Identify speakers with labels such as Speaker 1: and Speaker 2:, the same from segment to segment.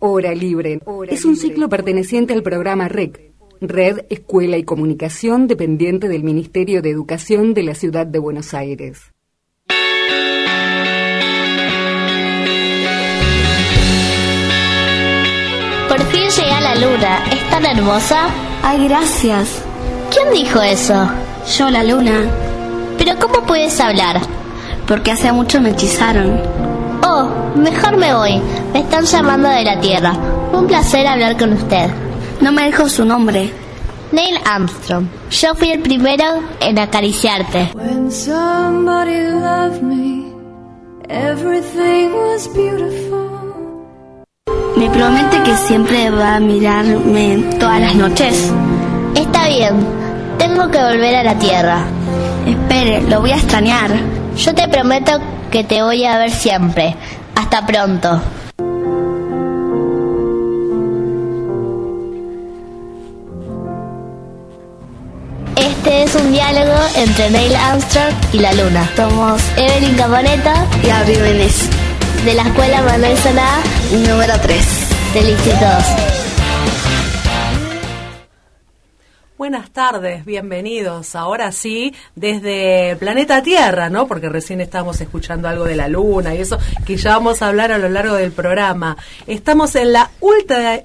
Speaker 1: Hora Libre es un ciclo perteneciente al programa REC, Red Escuela y Comunicación, dependiente del Ministerio de Educación de la Ciudad de Buenos Aires.
Speaker 2: Por fin llegué a la luna. ¿Es tan hermosa?
Speaker 3: Ay, gracias.
Speaker 2: ¿Quién dijo eso?
Speaker 3: Yo, la luna.
Speaker 2: ¿Pero cómo puedes hablar?
Speaker 3: Porque hace mucho me hechizaron.
Speaker 2: Mejor me voy. Me están llamando de la Tierra. Un placer hablar con usted.
Speaker 3: No me dijo su nombre.
Speaker 2: Neil Armstrong. Yo fui el primero en acariciarte.
Speaker 4: When somebody loved me, everything was beautiful.
Speaker 3: Me promete que siempre va a mirarme todas las noches.
Speaker 2: Está bien. Tengo que volver a la Tierra.
Speaker 3: Espere, lo voy a extrañar.
Speaker 2: Yo te prometo que te voy a ver siempre. Hasta pronto. Este es un diálogo entre Neil Armstrong y la Luna. Somos Evelyn Caponeta
Speaker 3: Y abrí Benes.
Speaker 2: de la Escuela Manuel Solá
Speaker 3: Número 3.
Speaker 2: del Instituto
Speaker 5: Buenas tardes, bienvenidos. Ahora sí, desde Planeta Tierra, ¿no? Porque recién estábamos escuchando algo de la luna y eso que ya vamos a hablar a lo largo del programa. Estamos en la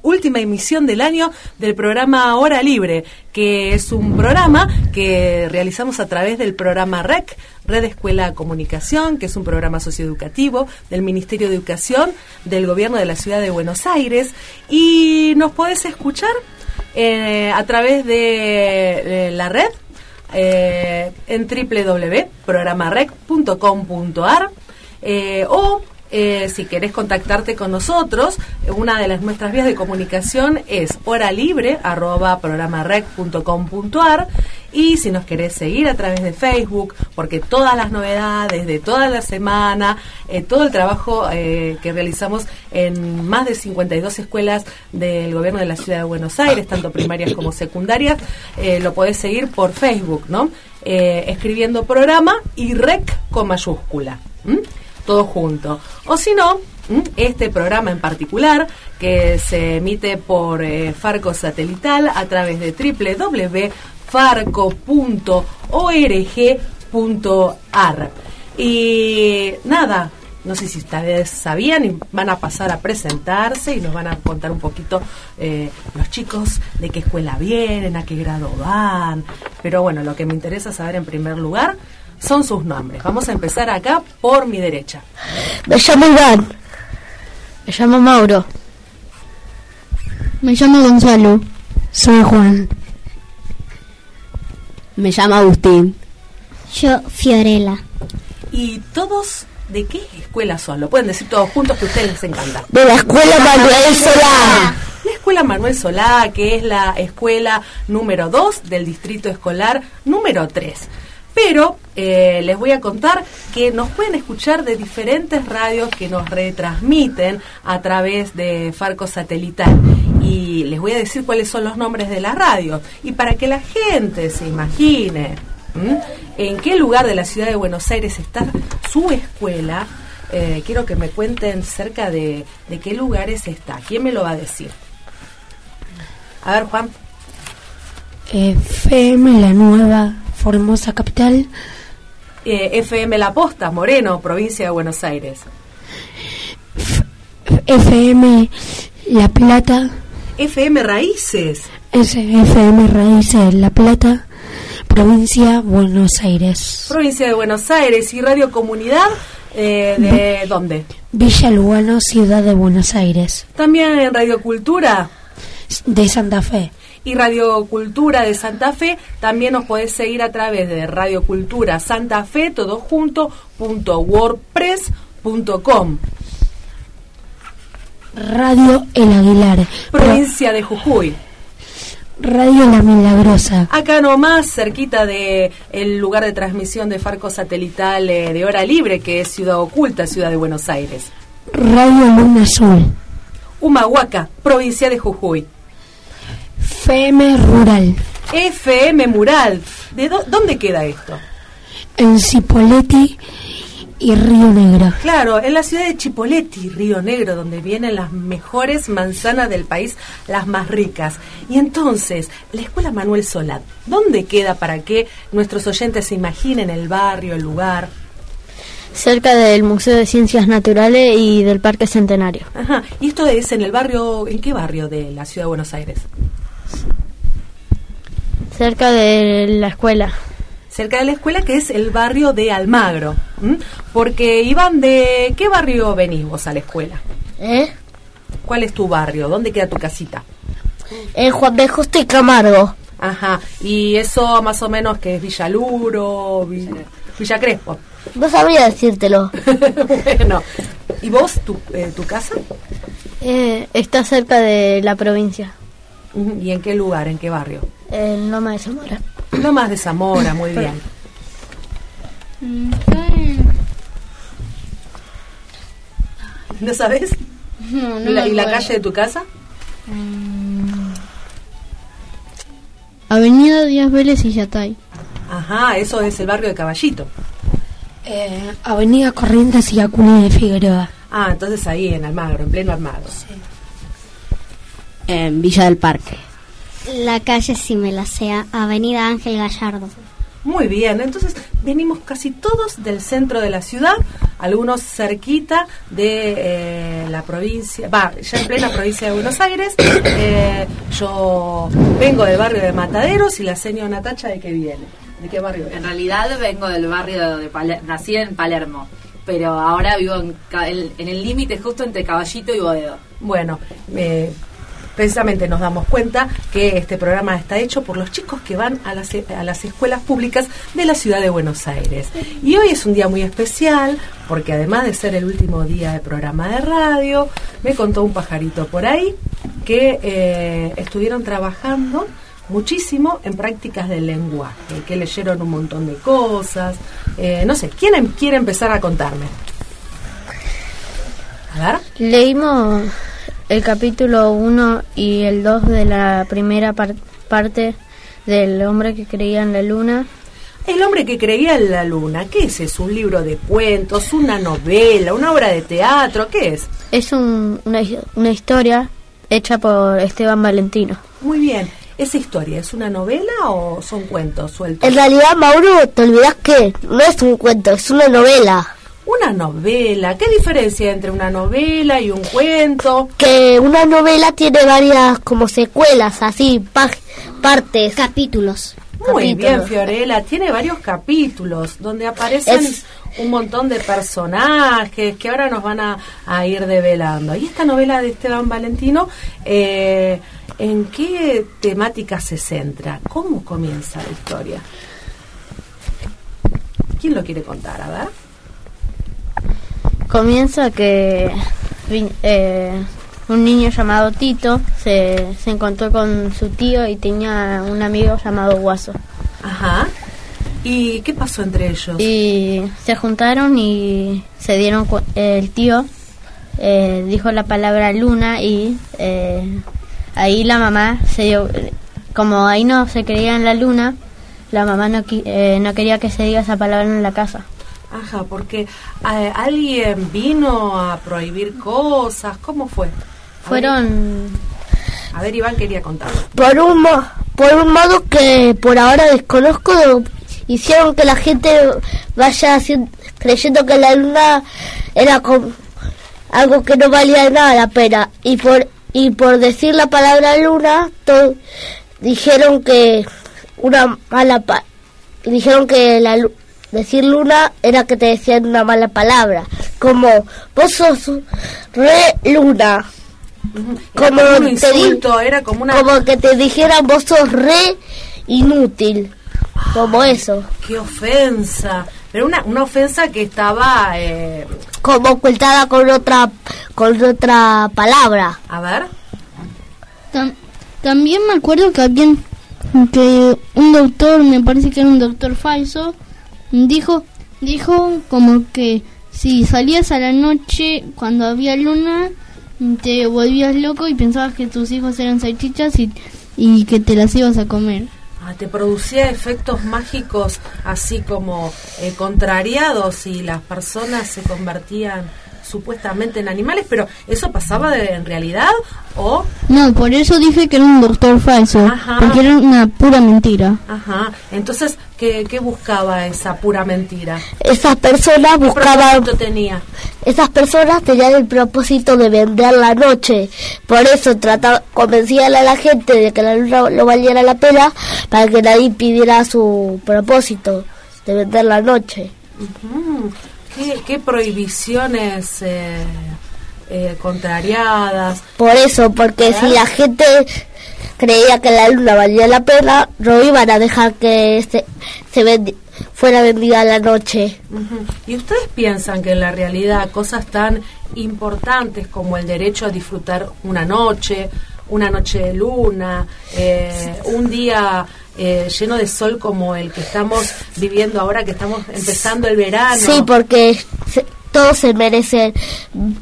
Speaker 5: última emisión del año del programa Hora Libre, que es un programa que realizamos a través del programa REC, Red Escuela Comunicación, que es un programa socioeducativo del Ministerio de Educación del Gobierno de la Ciudad de Buenos Aires. Y nos podés escuchar eh, a través de, la red eh, en www.programarec.com.ar eh, o eh, si querés contactarte con nosotros, una de las nuestras vías de comunicación es horalibre@programarec.com.ar y si nos querés seguir a través de Facebook, porque todas las novedades de toda la semana, eh, todo el trabajo eh, que realizamos en más de 52 escuelas del gobierno de la ciudad de Buenos Aires, tanto primarias como secundarias, lo podés seguir por Facebook, ¿no? Escribiendo programa y rec con mayúscula. ¿m? Todo junto. O si no, ¿m? este programa en particular, que se emite por eh, Farco Satelital a través de www.farco.org.ar. Y nada, no sé si ustedes sabían y van a pasar a presentarse y nos van a contar un poquito eh, los chicos de qué escuela vienen, a qué grado van. Pero bueno, lo que me interesa saber en primer lugar son sus nombres. Vamos a empezar acá por mi derecha.
Speaker 2: Me llamo Iván. Me llamo Mauro.
Speaker 6: Me llamo Gonzalo.
Speaker 7: Soy Juan.
Speaker 6: Me llamo Agustín.
Speaker 8: Yo, Fiorella.
Speaker 5: ¿Y todos de qué escuela son? Lo pueden decir todos juntos que a ustedes les encanta.
Speaker 6: De la Escuela Manuel Solá.
Speaker 5: La Escuela Manuel Solá, que es la escuela número 2 del distrito escolar número 3. Pero eh, les voy a contar que nos pueden escuchar de diferentes radios que nos retransmiten a través de Farco Satelital. Y les voy a decir cuáles son los nombres de las radios. Y para que la gente se imagine en qué lugar de la ciudad de Buenos Aires está su escuela, eh, quiero que me cuenten cerca de, de qué lugares está. ¿Quién me lo va a decir? A ver, Juan.
Speaker 7: FM La Nueva Formosa Capital.
Speaker 5: Eh, FM La Posta, Moreno, provincia de Buenos Aires.
Speaker 7: FM La Plata.
Speaker 5: FM Raíces.
Speaker 7: FM Raíces La Plata. Provincia Buenos Aires.
Speaker 5: Provincia de Buenos Aires y Radio Comunidad. eh, ¿De dónde?
Speaker 7: Villa Lugano, Ciudad de Buenos Aires.
Speaker 5: También en Radio Cultura
Speaker 7: De Santa Fe.
Speaker 5: Y Radio Cultura de Santa Fe. También nos podés seguir a través de Radio Cultura Santa Fe, todo junto, punto wordpress.com.
Speaker 7: Radio El Aguilar.
Speaker 5: Provincia de Jujuy.
Speaker 7: Radio La Milagrosa.
Speaker 5: Acá nomás, cerquita de el lugar de transmisión de Farco Satelital eh, de Hora Libre, que es Ciudad Oculta, Ciudad de Buenos Aires.
Speaker 7: Radio Luna Azul.
Speaker 5: Humahuaca, provincia de Jujuy.
Speaker 7: FM Rural.
Speaker 5: FM Mural. ¿De dó- dónde queda esto?
Speaker 7: En Cipolletti
Speaker 9: y Río Negro.
Speaker 5: Claro, en la ciudad de Chipoleti, Río Negro, donde vienen las mejores manzanas del país, las más ricas. Y entonces, la Escuela Manuel Solá, ¿dónde queda para que nuestros oyentes se imaginen el barrio, el lugar?
Speaker 10: Cerca del Museo de Ciencias Naturales y del Parque Centenario.
Speaker 5: Ajá, y esto es en el barrio, ¿en qué barrio de la ciudad de Buenos Aires?
Speaker 10: Cerca de la escuela.
Speaker 5: Cerca de la escuela, que es el barrio de Almagro. ¿m? Porque, Iván, ¿de qué barrio venís vos a la escuela?
Speaker 6: ¿Eh?
Speaker 5: ¿Cuál es tu barrio? ¿Dónde queda tu casita?
Speaker 6: En Juan B. Justo y Camargo.
Speaker 5: Ajá, y eso más o menos que es Villaluro, Vi- Villa Crespo.
Speaker 6: No sabría decírtelo.
Speaker 5: bueno, ¿y vos, tu, eh, tu casa?
Speaker 10: Eh, está cerca de la provincia.
Speaker 5: ¿Y en qué lugar, en qué barrio?
Speaker 10: En Loma de Zamora.
Speaker 5: No más de Zamora, muy bien. ¿No sabes?
Speaker 9: No,
Speaker 5: ¿Y la, y la calle de tu casa?
Speaker 9: Avenida Díaz Vélez y Yatay.
Speaker 5: Ajá, eso es el barrio de Caballito.
Speaker 9: Eh, Avenida Corrientes y Acuña de Figueroa.
Speaker 5: Ah, entonces ahí en Almagro, en pleno Almagro.
Speaker 6: En Villa del Parque.
Speaker 8: La calle, si me la sea, Avenida Ángel Gallardo.
Speaker 5: Muy bien, entonces venimos casi todos del centro de la ciudad, algunos cerquita de eh, la provincia, va, ya en plena provincia de Buenos Aires. Eh, yo vengo del barrio de Mataderos y la señora Natacha de qué viene. ¿De qué barrio?
Speaker 11: En realidad vengo del barrio de Palermo, nací en Palermo, pero ahora vivo en, en- en el límite justo entre Caballito y Boedo.
Speaker 5: Bueno, eh, precisamente nos damos cuenta que este programa está hecho por los chicos que van a las, a las escuelas públicas de la ciudad de Buenos Aires. Y hoy es un día muy especial porque además de ser el último día de programa de radio, me contó un pajarito por ahí que eh, estuvieron trabajando muchísimo en prácticas del lenguaje, que leyeron un montón de cosas. Eh, no sé, ¿quién em- quiere empezar a contarme? A ver.
Speaker 10: Leímos el capítulo 1 y el 2 de la primera par- parte del hombre que creía en la luna.
Speaker 5: El hombre que creía en la luna, ¿qué es eso? ¿Un libro de cuentos, una novela, una obra de teatro? ¿Qué es?
Speaker 10: Es un- una, una historia hecha por Esteban Valentino.
Speaker 5: Muy bien. ¿Esa historia es una novela o son cuentos sueltos?
Speaker 6: En realidad, Mauro, te olvidas que no es un cuento, es una novela.
Speaker 5: Una novela. ¿Qué diferencia entre una novela y un cuento?
Speaker 6: Que una novela tiene varias como secuelas, así, partes.
Speaker 8: Capítulos.
Speaker 5: Muy bien. Fiorella. Tiene varios capítulos donde aparecen
Speaker 6: Es-
Speaker 5: un montón de personajes que ahora nos van a, a ir develando. Y esta novela de Esteban Valentino, eh, ¿en qué temática se centra? ¿Cómo comienza la historia? ¿Quién lo quiere contar? A ver.
Speaker 10: Comienza que eh, un niño llamado Tito se, se encontró con su tío y tenía un amigo llamado Guaso.
Speaker 5: Ajá. ¿Y qué pasó entre ellos?
Speaker 10: Y se juntaron y se dieron cu- el tío eh, dijo la palabra luna y eh, ahí la mamá se dio como ahí no se creía en la luna la mamá no, eh, no quería que se diga esa palabra en la casa
Speaker 5: Ajá, porque eh, alguien vino a prohibir cosas. ¿Cómo fue? A ver,
Speaker 10: fueron
Speaker 5: a ver, Iván quería contarlo.
Speaker 6: Por un, por un modo que por ahora desconozco, hicieron que la gente vaya creyendo que la luna era como algo que no valía nada la pena. Y por, y por decir la palabra luna, to- dijeron que una mala pa- dijeron que la lu- decir luna era que te decían una mala palabra. Como vos sos re luna.
Speaker 5: Era
Speaker 6: Como
Speaker 5: como un
Speaker 6: te di-
Speaker 5: insulto, era como una...
Speaker 6: como que te dijeran vos sos re inútil. Como eso.
Speaker 5: ¡Qué ofensa! Pero una, una ofensa que estaba... eh,
Speaker 6: Como ocultada con otra con otra palabra.
Speaker 5: a ver.
Speaker 9: Tam- también me acuerdo que habían que un doctor, me parece que era un doctor falso, dijo dijo como que si salías a la noche cuando había luna te volvías loco y pensabas que tus hijos eran salchichas y, y que te las ibas a comer.
Speaker 5: Ah, te producía efectos mágicos así como eh, contrariados y las personas se convertían supuestamente en animales, pero ¿eso pasaba de- en realidad o
Speaker 9: No, por eso dije que era un doctor falso,
Speaker 5: Ajá.
Speaker 9: porque era una pura mentira.
Speaker 5: Ajá, entonces, ¿qué, qué buscaba esa pura mentira?
Speaker 6: Esas personas
Speaker 5: ¿Qué
Speaker 6: buscaban,
Speaker 5: propósito tenía?
Speaker 6: esas personas tenían el propósito de vender la noche. Por eso trataba, convencían a la gente de que la luna no valiera la pena para que nadie impidiera su propósito de vender la noche.
Speaker 5: ¿Qué, qué prohibiciones eh, eh, contrariadas?
Speaker 6: Por eso, porque si la gente creía que la luna valía la pena, no iban a dejar que se, se vendi- fuera vendida la noche.
Speaker 5: ¿Y ustedes piensan que en la realidad cosas tan importantes como el derecho a disfrutar una noche, una noche de luna, eh, un día eh, lleno de sol como el que estamos viviendo ahora, que estamos empezando el verano?
Speaker 6: Sí, porque se- todos se merecen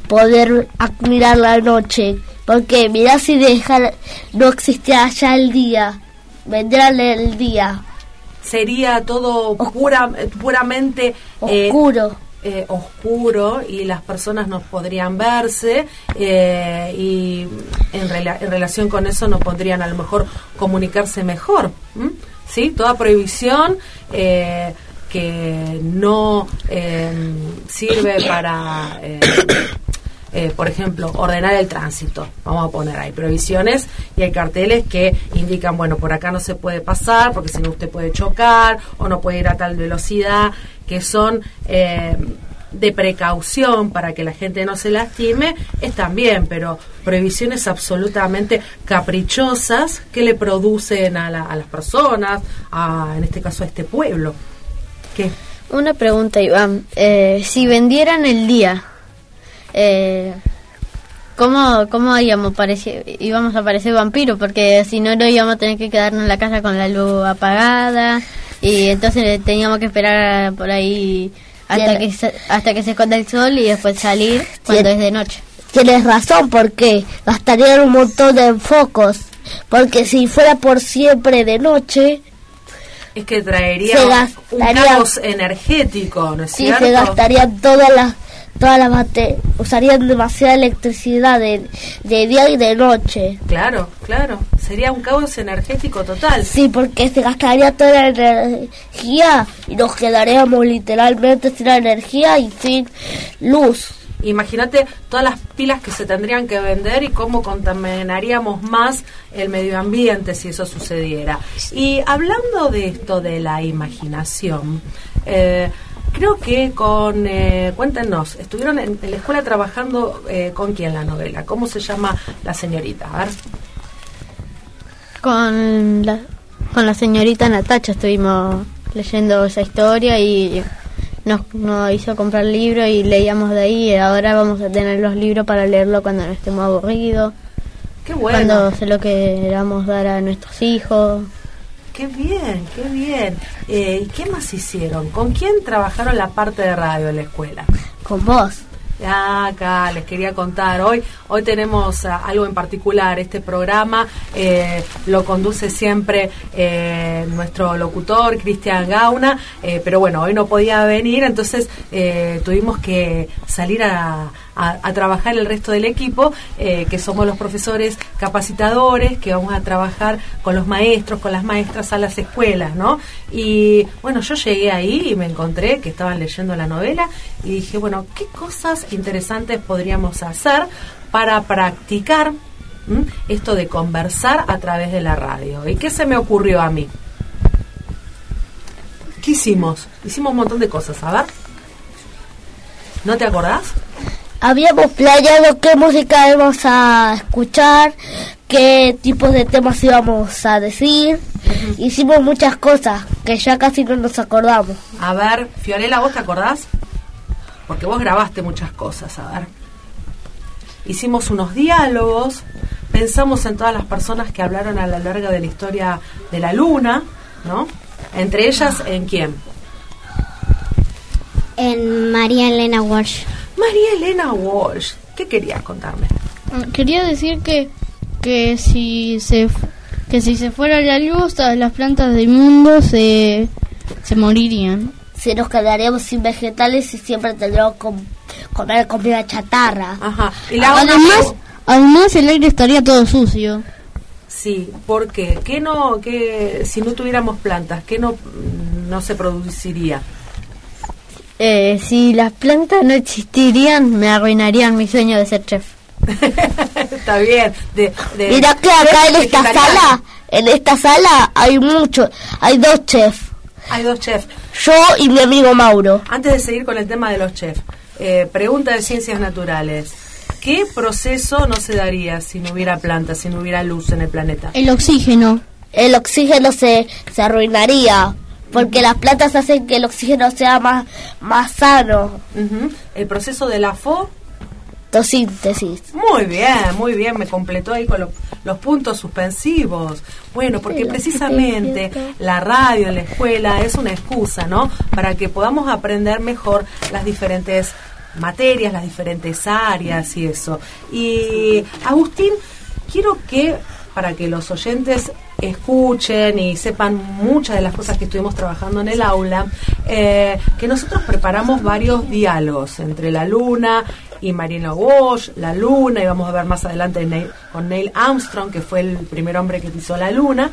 Speaker 6: poder admirar la noche. Porque mirá si dejar, no existiera ya el día, vendrá el día
Speaker 5: Sería todo pura, puramente... eh,
Speaker 6: oscuro.
Speaker 5: eh, oscuro y las personas no podrían verse eh, y en, rela- en relación con eso no podrían a lo mejor comunicarse mejor. ¿m? ¿Sí? Toda prohibición eh, que no eh, sirve para... eh, por ejemplo, ordenar el tránsito. Vamos a poner ahí prohibiciones y hay carteles que indican, bueno, por acá no se puede pasar porque si no usted puede chocar o no puede ir a tal velocidad, que son eh, de precaución para que la gente no se lastime, están bien, pero prohibiciones absolutamente caprichosas que le producen a, la- a las personas, a, en este caso a este pueblo. ¿Qué?
Speaker 10: Una pregunta, Iván. Eh, si vendieran el día, eh, ¿cómo, cómo íbamos, pareci- íbamos a parecer vampiros? Porque si no, no íbamos a tener que quedarnos en la casa con la luz apagada y entonces teníamos que esperar por ahí hasta que, se, hasta que se esconda el sol y después salir cuando es de noche.
Speaker 6: Tienes razón, porque gastarían un montón de focos. Porque si fuera por siempre de noche,
Speaker 5: Es que traería un caos energético, ¿no es
Speaker 6: sí
Speaker 5: cierto?
Speaker 6: se gastarían todas las todas las bate- usarían demasiada electricidad de, de día y de noche.
Speaker 5: Claro, claro. Sería un caos energético total.
Speaker 6: Sí, porque se gastaría toda la energía y nos quedaríamos literalmente sin energía y sin luz.
Speaker 5: Imagínate todas las pilas que se tendrían que vender y cómo contaminaríamos más el medio ambiente si eso sucediera. Y hablando de esto de la imaginación, eh, creo que con, eh, cuéntenos, estuvieron en, en la escuela trabajando eh, con quién la novela, ¿cómo se llama la señorita? A ver.
Speaker 10: Con la, con la señorita Natacha estuvimos leyendo esa historia y nos, nos hizo comprar libros y leíamos de ahí y ahora vamos a tener los libros para leerlo cuando no estemos aburridos,
Speaker 5: Qué bueno.
Speaker 10: cuando se lo queramos dar a nuestros hijos.
Speaker 5: Qué bien, qué bien. Eh, ¿Y qué más hicieron? ¿Con quién trabajaron la parte de radio en la escuela?
Speaker 6: Con vos.
Speaker 5: Ah, Acá les quería contar. Hoy, hoy tenemos ah, algo en particular. Este programa eh, lo conduce siempre eh, nuestro locutor, Cristian Gauna, eh, pero bueno, hoy no podía venir, entonces eh, tuvimos que salir a, a- a trabajar el resto del equipo, eh, que somos los profesores capacitadores, que vamos a trabajar con los maestros, con las maestras a las escuelas, ¿no? Y bueno, yo llegué ahí y me encontré que estaban leyendo la novela y dije, bueno, ¿qué cosas interesantes podríamos hacer para practicar esto de conversar a través de la radio? ¿Y qué se me ocurrió a mí? ¿Qué hicimos? Hicimos un montón de cosas, a ver. ¿No te acordás?
Speaker 6: Habíamos planeado qué música íbamos a escuchar, qué tipos de temas íbamos a decir. Hicimos muchas cosas que ya casi no nos acordamos.
Speaker 5: A ver, Fiorella, ¿vos te acordás? Porque vos grabaste muchas cosas, a ver. Hicimos unos diálogos, pensamos en todas las personas que hablaron a lo largo de la historia de la luna, ¿no? Entre ellas, ¿en quién?
Speaker 8: En María Elena Walsh.
Speaker 5: María Elena Walsh. ¿Qué querías contarme?
Speaker 9: Ah, Quería decir que, que si se que si se fuera la luz, todas las plantas del mundo se, se morirían.
Speaker 6: Si nos quedaríamos sin vegetales y siempre tendríamos que comer comida chatarra.
Speaker 5: Ajá. Y
Speaker 9: la además, además el aire estaría todo sucio.
Speaker 5: Sí, ¿por qué? ¿Qué no, qué, si no tuviéramos plantas, qué no, no se produciría?
Speaker 10: Eh, si las plantas no existirían, me arruinarían mi sueño de ser chef.
Speaker 5: Está bien. De,
Speaker 6: Mira que acá en esta sala, en esta sala hay mucho, hay dos chefs.
Speaker 5: Hay dos chefs.
Speaker 6: Yo y mi amigo Mauro.
Speaker 5: Antes de seguir con el tema de los chefs, eh, pregunta de ciencias naturales. ¿Qué proceso no se daría si no hubiera plantas, si no hubiera luz en el planeta?
Speaker 9: El oxígeno.
Speaker 6: El oxígeno se, se arruinaría porque las plantas hacen que el oxígeno sea más, más sano.
Speaker 5: El proceso de la FO
Speaker 6: fotosíntesis.
Speaker 5: Muy bien, muy bien, me completó ahí con los puntos suspensivos. Bueno, porque precisamente la radio en la escuela es una excusa, ¿no? Para que podamos aprender mejor las diferentes materias, las diferentes áreas y eso. Y Agustín, quiero que para que los oyentes escuchen y sepan muchas de las cosas que estuvimos trabajando en el aula, eh, que nosotros preparamos varios diálogos entre la luna y Marina Walsh, la luna, y vamos a ver más adelante con Neil Armstrong, que fue el primer hombre que pisó la luna.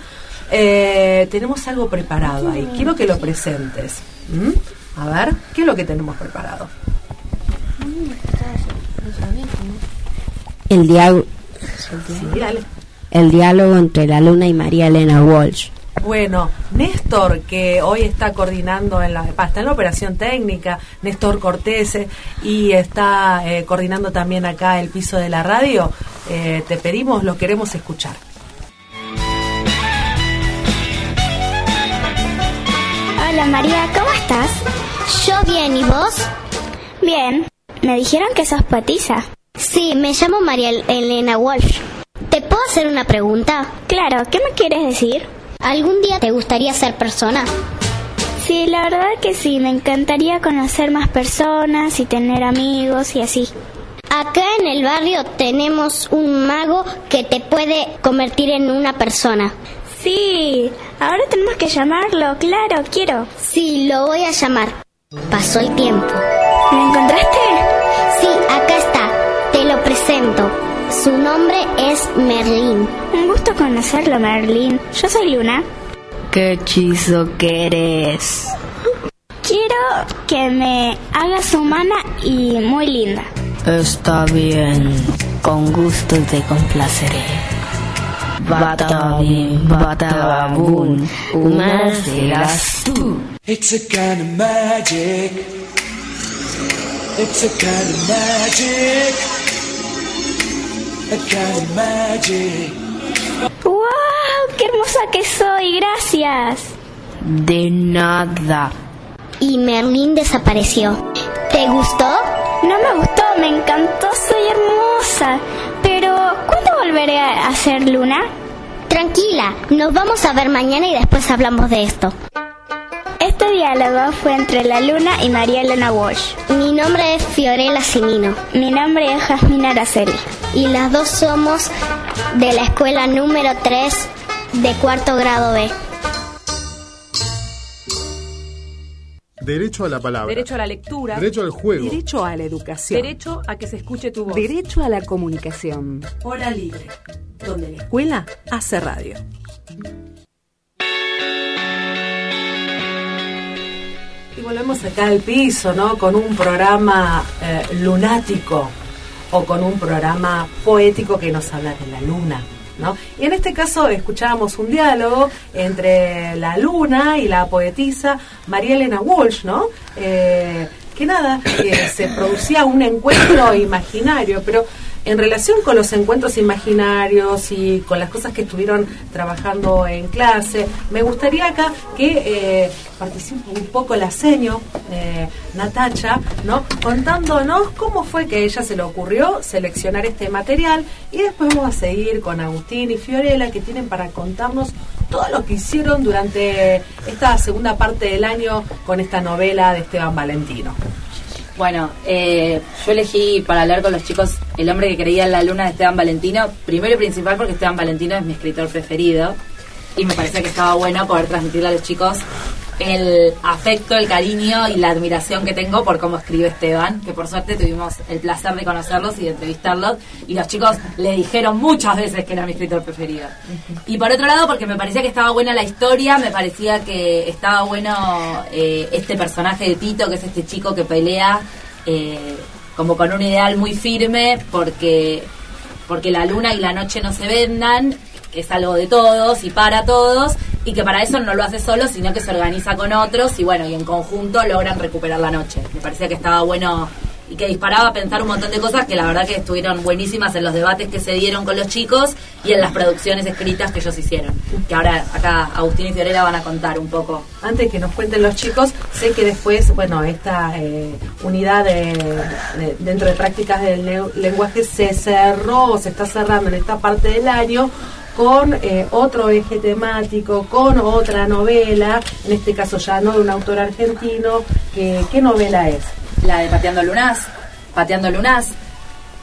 Speaker 5: Eh, tenemos algo preparado ahí, quiero que lo presentes. ¿Mm? A ver, ¿qué es lo que tenemos preparado?
Speaker 12: El diálogo. Sí, el diálogo entre la Luna y María Elena Walsh.
Speaker 5: Bueno, Néstor, que hoy está coordinando en la, está en la operación técnica, Néstor Cortés, y está eh, coordinando también acá el piso de la radio, eh, te pedimos, lo queremos escuchar.
Speaker 13: Hola María, ¿cómo estás?
Speaker 14: Yo bien, ¿y vos?
Speaker 13: Bien. Me dijeron que sos poetisa.
Speaker 14: Sí, me llamo María Elena Walsh. ¿Te puedo hacer una pregunta?
Speaker 13: Claro, ¿qué me quieres decir?
Speaker 14: ¿Algún día te gustaría ser persona?
Speaker 13: Sí, la verdad que sí, me encantaría conocer más personas y tener amigos y así.
Speaker 14: Acá en el barrio tenemos un mago que te puede convertir en una persona.
Speaker 13: Sí, ahora tenemos que llamarlo, claro, quiero.
Speaker 14: Sí, lo voy a llamar. Pasó el tiempo.
Speaker 13: ¿Me encontraste?
Speaker 14: Sí, acá está. Te lo presento. Su nombre es Merlín.
Speaker 13: Un gusto conocerlo, Merlín. Yo soy Luna.
Speaker 12: ¿Qué hechizo querés?
Speaker 13: Quiero que me hagas humana y muy linda.
Speaker 12: Está bien. Con gusto te complaceré. Batabim, batabun, humana serás tú. It's a kind of magic.
Speaker 13: It's a kind of magic. ¡Wow! ¡Qué hermosa que soy! ¡Gracias!
Speaker 12: De nada.
Speaker 14: Y Merlín desapareció. ¿Te gustó?
Speaker 13: No me gustó, me encantó, soy hermosa. Pero, ¿cuándo volveré a ser luna?
Speaker 14: Tranquila, nos vamos a ver mañana y después hablamos de esto.
Speaker 13: Este diálogo fue entre la luna y María Elena Walsh.
Speaker 14: Mi nombre es Fiorella Simino.
Speaker 13: Mi nombre es Jasmine Araceli.
Speaker 14: Y las dos somos de la escuela número 3 de cuarto grado B.
Speaker 15: Derecho a la palabra.
Speaker 16: Derecho a la lectura.
Speaker 15: Derecho al juego.
Speaker 16: Derecho a la educación. Derecho a que se escuche tu voz.
Speaker 1: Derecho a la comunicación.
Speaker 5: Hora libre, donde la escuela hace radio. Volvemos acá al piso, ¿no? Con un programa eh, lunático o con un programa poético que nos habla de la luna. ¿No? Y en este caso escuchábamos un diálogo entre la luna y la poetisa María Elena Walsh, ¿no? Eh, que nada, se producía un encuentro imaginario, pero en relación con los encuentros imaginarios y con las cosas que estuvieron trabajando en clase, me gustaría acá que eh, participe un poco la seño, eh, Natacha, ¿no? contándonos cómo fue que a ella se le ocurrió seleccionar este material y después vamos a seguir con Agustín y Fiorella que tienen para contarnos todo lo que hicieron durante esta segunda parte del año con esta novela de Esteban Valentino.
Speaker 11: Bueno, eh, yo elegí para hablar con los chicos El hombre que creía en la luna de Esteban Valentino, primero y principal porque Esteban Valentino es mi escritor preferido. y me parecía que estaba bueno poder transmitirle a los chicos el afecto, el cariño y la admiración que tengo por cómo escribe Esteban, que por suerte tuvimos el placer de conocerlos y de entrevistarlos, y los chicos le dijeron muchas veces que era mi escritor preferido. Y por otro lado, porque me parecía que estaba buena la historia, me parecía que estaba bueno eh, este personaje de Tito, que es este chico que pelea eh, como con un ideal muy firme, porque porque la luna y la noche no se vendan, es algo de todos y para todos, y que para eso no lo hace solo, sino que se organiza con otros y bueno, y en conjunto logran recuperar la noche. Me parecía que estaba bueno y que disparaba a pensar un montón de cosas que la verdad que estuvieron buenísimas en los debates que se dieron con los chicos y en las producciones escritas que ellos hicieron. Que ahora acá Agustín y Fiorella van a contar un poco.
Speaker 5: Antes que nos cuenten los chicos, sé que después, bueno, esta eh, unidad de, dentro de prácticas del lenguaje se cerró, se está cerrando en esta parte del año con eh, otro eje temático, con otra novela, en este caso ya no de un autor argentino. que ¿Qué novela es?
Speaker 11: La de Pateando Lunas. Pateando Lunas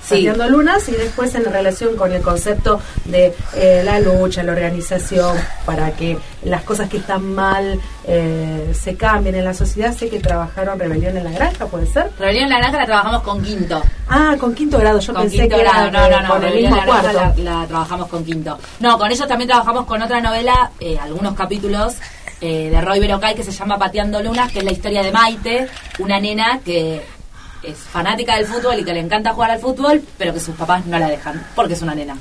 Speaker 5: Pateando Lunas y después en relación con el concepto de eh, la lucha, la organización, para que las cosas que están mal eh, se cambien en la sociedad. Sé que trabajaron Rebelión en la Granja, ¿puede ser?
Speaker 11: Rebelión en la Granja la trabajamos con quinto.
Speaker 5: Ah, con quinto grado, yo
Speaker 11: con
Speaker 5: pensé
Speaker 11: quinto
Speaker 5: que
Speaker 11: grado.
Speaker 5: era
Speaker 11: no, no, no,
Speaker 5: con el
Speaker 11: Rebelión
Speaker 5: mismo
Speaker 11: en la Granja
Speaker 5: cuarto.
Speaker 11: la, la trabajamos con quinto. No, con ellos también trabajamos con otra novela, eh, algunos capítulos eh, de Roy Berocay que se llama Pateando Lunas, que es la historia de Maite, una nena que es fanática del fútbol y que le encanta jugar al fútbol, pero que sus papás no la dejan, porque es una nena.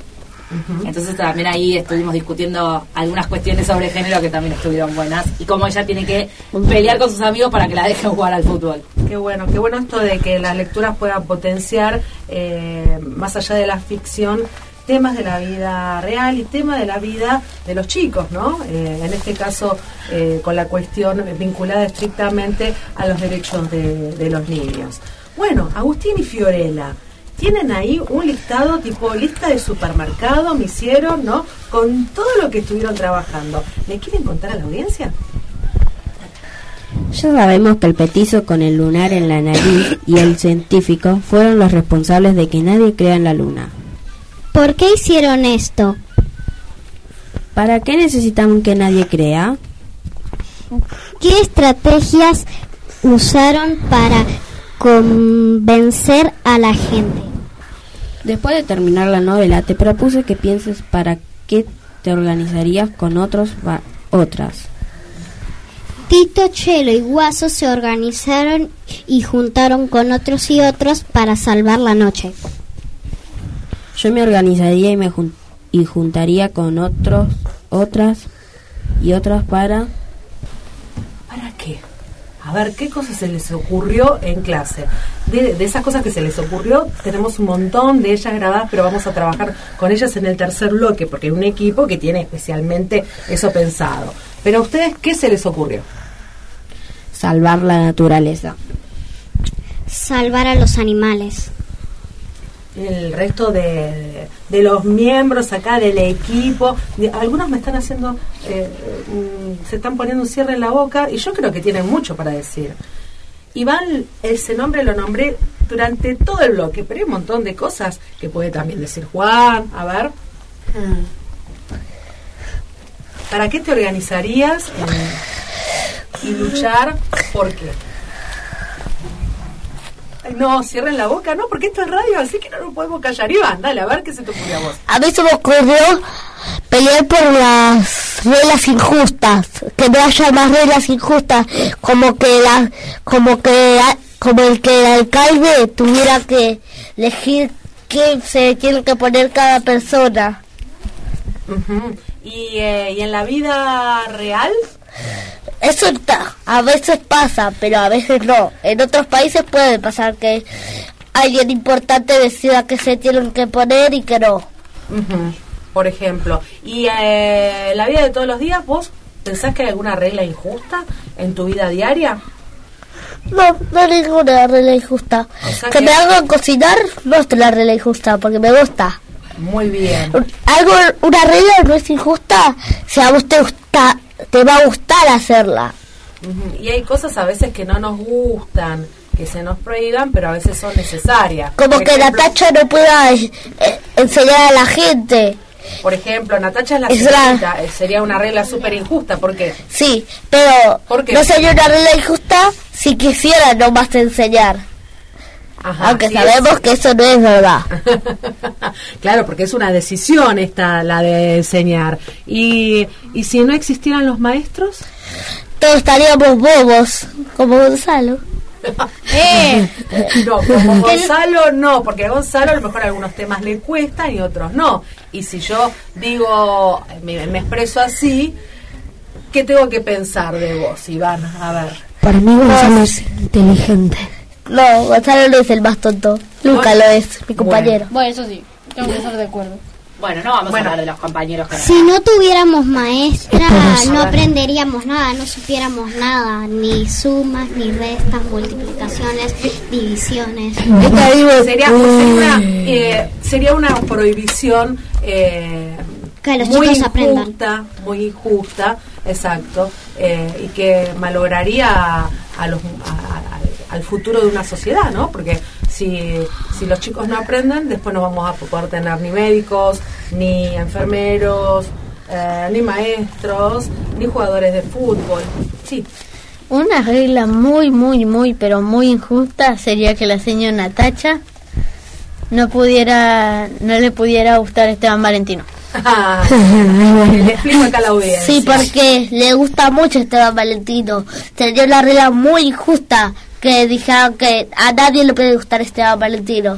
Speaker 11: Entonces también ahí estuvimos discutiendo algunas cuestiones sobre género que también estuvieron buenas y cómo ella tiene que pelear con sus amigos para que la dejen jugar al fútbol.
Speaker 5: Qué bueno, qué bueno esto de que las lecturas puedan potenciar, eh, más allá de la ficción, temas de la vida real y temas de la vida de los chicos, ¿no? Eh, en este caso, eh, con la cuestión vinculada estrictamente a los derechos de, de los niños. Bueno, Agustín y Fiorella, tienen ahí un listado tipo lista de supermercado, me hicieron, ¿no? Con todo lo que estuvieron trabajando. ¿Le quieren contar a la audiencia?
Speaker 15: Ya sabemos que el petizo con el lunar en la nariz y el científico fueron los responsables de que nadie crea en la luna.
Speaker 8: ¿Por qué hicieron esto?
Speaker 15: ¿Para qué necesitan que nadie crea?
Speaker 8: ¿Qué estrategias usaron para convencer a la gente?
Speaker 15: Después de terminar la novela, te propuse que pienses para qué te organizarías con otros otras.
Speaker 8: Tito, Chelo y Guaso se organizaron y juntaron con otros y otros para salvar la noche.
Speaker 15: Yo me organizaría y me jun- y juntaría con otros, otras y otras para.
Speaker 5: A ver, ¿qué cosas se les ocurrió en clase? De, de esas cosas que se les ocurrió, tenemos un montón de ellas grabadas, pero vamos a trabajar con ellas en el tercer bloque, porque hay un equipo que tiene especialmente eso pensado. Pero a ustedes, ¿qué se les ocurrió?
Speaker 15: salvar la naturaleza.
Speaker 8: Salvar a los animales.
Speaker 5: El resto de, de los miembros acá del equipo, algunos me están haciendo, eh, mm, se están poniendo un cierre en la boca y yo creo que tienen mucho para decir. Iván, ese nombre lo nombré durante todo el bloque, pero hay un montón de cosas que puede también decir Juan. A ver. ¿Para qué te organizarías y luchar? ¿Por qué? No, cierren la boca, no, porque esto es radio, así que no nos podemos callar. Iván, dale, a ver qué se te ocurrió a vos.
Speaker 6: A mí se me ocurrió pelear por las reglas injustas, que no haya más reglas injustas, como que la, como que a- como el que el alcalde tuviera que elegir qué se tiene que poner cada persona.
Speaker 5: Ujú. ¿Y, eh, ¿Y en la vida real?
Speaker 6: Eso está, a veces pasa, pero a veces no. En otros países puede pasar que alguien importante decida que se tienen que poner y que no.
Speaker 5: Por ejemplo. ¿Y eh, la vida de todos los días vos pensás que hay alguna regla injusta en tu vida diaria?
Speaker 6: No, no hay ninguna regla injusta.
Speaker 5: sea
Speaker 6: que,
Speaker 5: que-
Speaker 6: me hagan cocinar no es la regla injusta, porque me gusta.
Speaker 5: Muy bien.
Speaker 6: Algo, una regla no es injusta si a vos te gusta, te va a gustar hacerla.
Speaker 5: Y hay cosas a veces que no nos gustan, que se nos prohíban, pero a veces son necesarias.
Speaker 6: Como
Speaker 5: Por
Speaker 6: que
Speaker 5: ejemplo,
Speaker 6: Natacha no pueda eh, enseñar a la gente
Speaker 5: Por ejemplo, Natacha es la
Speaker 6: Es la-
Speaker 5: señorita, eh, sería una regla súper injusta, porque
Speaker 6: Sí, pero
Speaker 5: ¿Por qué?
Speaker 6: no sería una regla injusta si quisiera nomás enseñar. Aunque sabemos
Speaker 5: es.
Speaker 6: que eso no es verdad.
Speaker 5: claro, porque es una decisión esta, la de enseñar. Y, y si no existieran los maestros,
Speaker 6: Todos estaríamos bobos, como Gonzalo.
Speaker 5: Eh, no, como Gonzalo no, porque a Gonzalo a lo mejor algunos temas le cuestan y otros no. Y si yo digo, me, me expreso así, ¿qué tengo que pensar de vos, Iván? A ver.
Speaker 17: Para mí Gonzalo es inteligente.
Speaker 6: No, Gonzalo no es el más tonto. Nunca lo es, mi compañero.
Speaker 9: Bueno, eso sí, tengo que estar de acuerdo.
Speaker 11: Bueno, no vamos a hablar de los compañeros que
Speaker 8: Si no tuviéramos maestra, no aprenderíamos nada, no supiéramos nada, ni sumas, ni restas, multiplicaciones, divisiones.
Speaker 5: Sería, sería, una, eh, sería una prohibición eh,
Speaker 8: Que los
Speaker 5: muy
Speaker 8: chicos aprendan.
Speaker 5: injusta, muy injusta, exacto, eh, y que malograría a, a los, a- a- al futuro de una sociedad, ¿no? Porque si, si los chicos no aprenden, después no vamos a poder tener ni médicos, ni enfermeros, eh, ni maestros, ni jugadores de fútbol. Sí,
Speaker 10: Una regla muy, muy, muy, pero muy injusta sería que la señora Natacha no pudiera, no le pudiera gustar Esteban Valentino.
Speaker 5: le explico acá a la audiencia.
Speaker 6: Sí, porque le gusta mucho Esteban Valentino. Sería una regla muy injusta que dijeran que a nadie le puede gustar Esteban Valentino.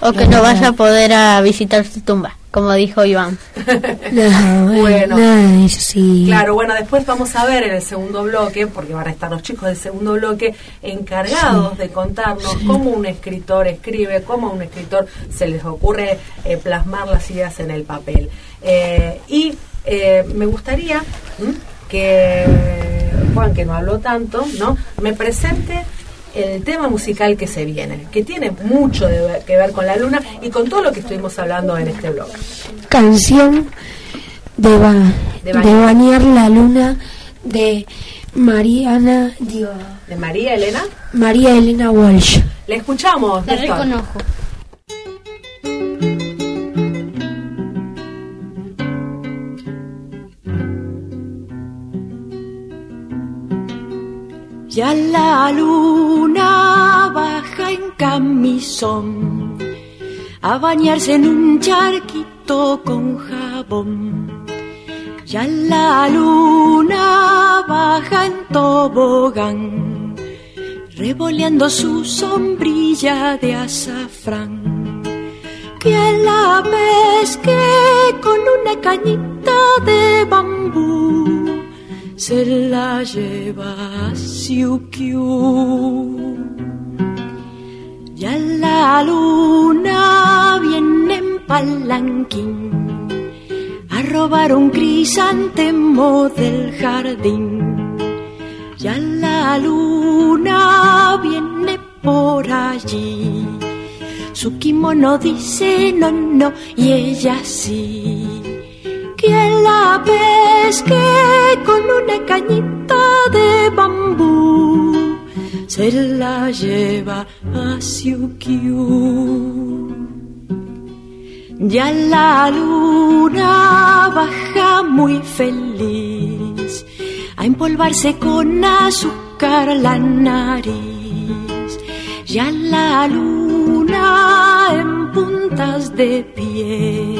Speaker 10: O que no vaya a poder a visitar su tumba, como dijo Iván.
Speaker 17: No,
Speaker 5: Bueno.
Speaker 17: eso sí.
Speaker 5: Claro, bueno, después vamos a ver en el segundo bloque, porque van a estar los chicos del segundo bloque encargados de contarnos cómo un escritor escribe, cómo a un escritor se les ocurre eh, plasmar las ideas en el papel. Eh, y eh, me gustaría ¿m? que Juan, que no habló tanto, ¿no? me presente el tema musical que se viene, que tiene mucho de ver- que ver con la luna y con todo lo que estuvimos hablando en este blog.
Speaker 17: Canción de, ba-
Speaker 5: De
Speaker 17: de
Speaker 5: bañar.
Speaker 17: bañar la luna de Mariana, digo,
Speaker 5: De María Elena,
Speaker 17: María Elena Walsh.
Speaker 5: le escuchamos.
Speaker 9: La reconozco.
Speaker 18: Ya la luna baja en camisón a bañarse en un charquito con jabón. Ya la luna baja en tobogán, revoleando su sombrilla de azafrán. Que la pesque con una cañita de bambú se la lleva Siukiu. Ya la luna viene en palanquín a robar un crisantemo del jardín. Ya la luna viene por allí. Su kimono dice no, no, y ella sí que la pesque con una cañita de bambú se la lleva a Siukiu. Ya la luna baja muy feliz a empolvarse con azúcar la nariz. Ya la luna en puntas de pie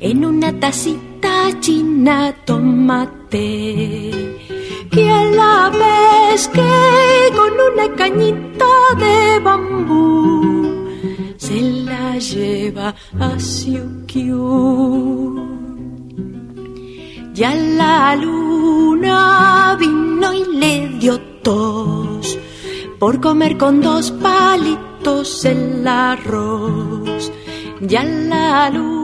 Speaker 18: en una tacita china tomate que la pesque con una cañita de bambú se la lleva a Siukiu. Ya la luna vino y le dio tos por comer con dos palitos el arroz. Ya la luna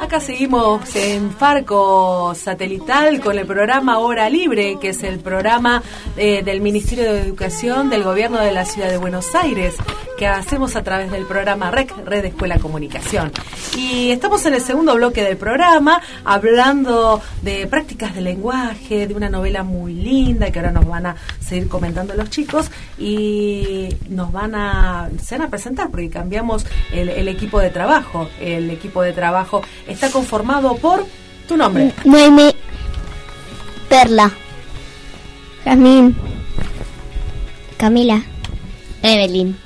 Speaker 5: Acá seguimos en Farco Satelital con el programa Hora Libre, que es el programa eh, del Ministerio de Educación del Gobierno de la Ciudad de Buenos Aires, que hacemos a través del programa REC, Red Escuela Comunicación. Y estamos en el segundo bloque del programa hablando de prácticas de lenguaje, de una novela muy linda que ahora nos van a seguir comentando los chicos y nos van a, se van a presentar porque cambiamos el, el equipo de trabajo. El equipo de trabajo está conformado por tu nombre.
Speaker 6: Noemi. Perla. Jazmín. Camila. Evelyn.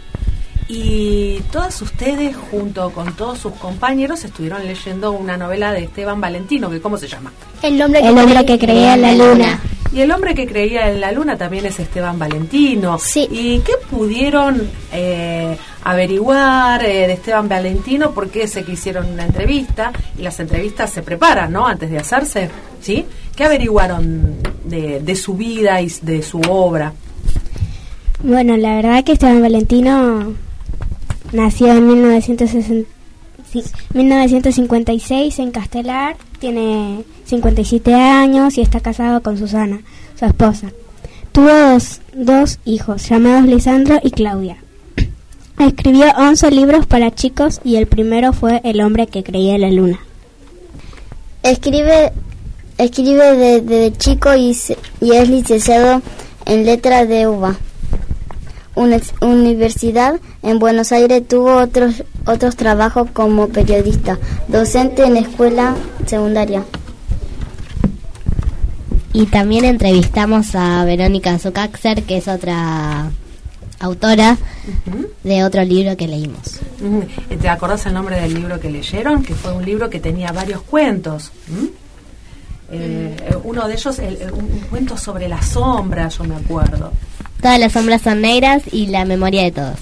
Speaker 5: Y todas ustedes, junto con todos sus compañeros, estuvieron leyendo una novela de Esteban Valentino, que ¿cómo se llama?
Speaker 6: El hombre que, el hombre que creía en la luna.
Speaker 5: Y el hombre que creía en la luna también es Esteban Valentino.
Speaker 6: Sí.
Speaker 5: ¿Y qué pudieron eh, averiguar eh, de Esteban Valentino? Porque sé que hicieron una entrevista y las entrevistas se preparan, ¿no? Antes de hacerse, ¿sí? ¿Qué averiguaron de, de su vida y de su obra?
Speaker 19: Bueno, la verdad que Esteban Valentino nació en 1960 sí, 1956 en Castelar, tiene 57 años y está casado con Susana, su esposa. Tuvo dos, dos hijos llamados Lisandro y Claudia. Escribió 11 libros para chicos y el primero fue El hombre que creía en la luna.
Speaker 6: Escribe, escribe desde de chico y, y es licenciado en letras de UBA. Una universidad en Buenos Aires tuvo otros otros trabajos como periodista, docente en escuela secundaria.
Speaker 2: Y también entrevistamos a Verónica Zucaxer, que es otra autora de otro libro que leímos.
Speaker 5: ¿Te acordás el nombre del libro que leyeron? Que fue un libro que tenía varios cuentos. Eh, eh, uno de ellos, el- el- un, un cuento sobre la sombra, yo me acuerdo.
Speaker 2: Todas las sombras son negras y la memoria de todos.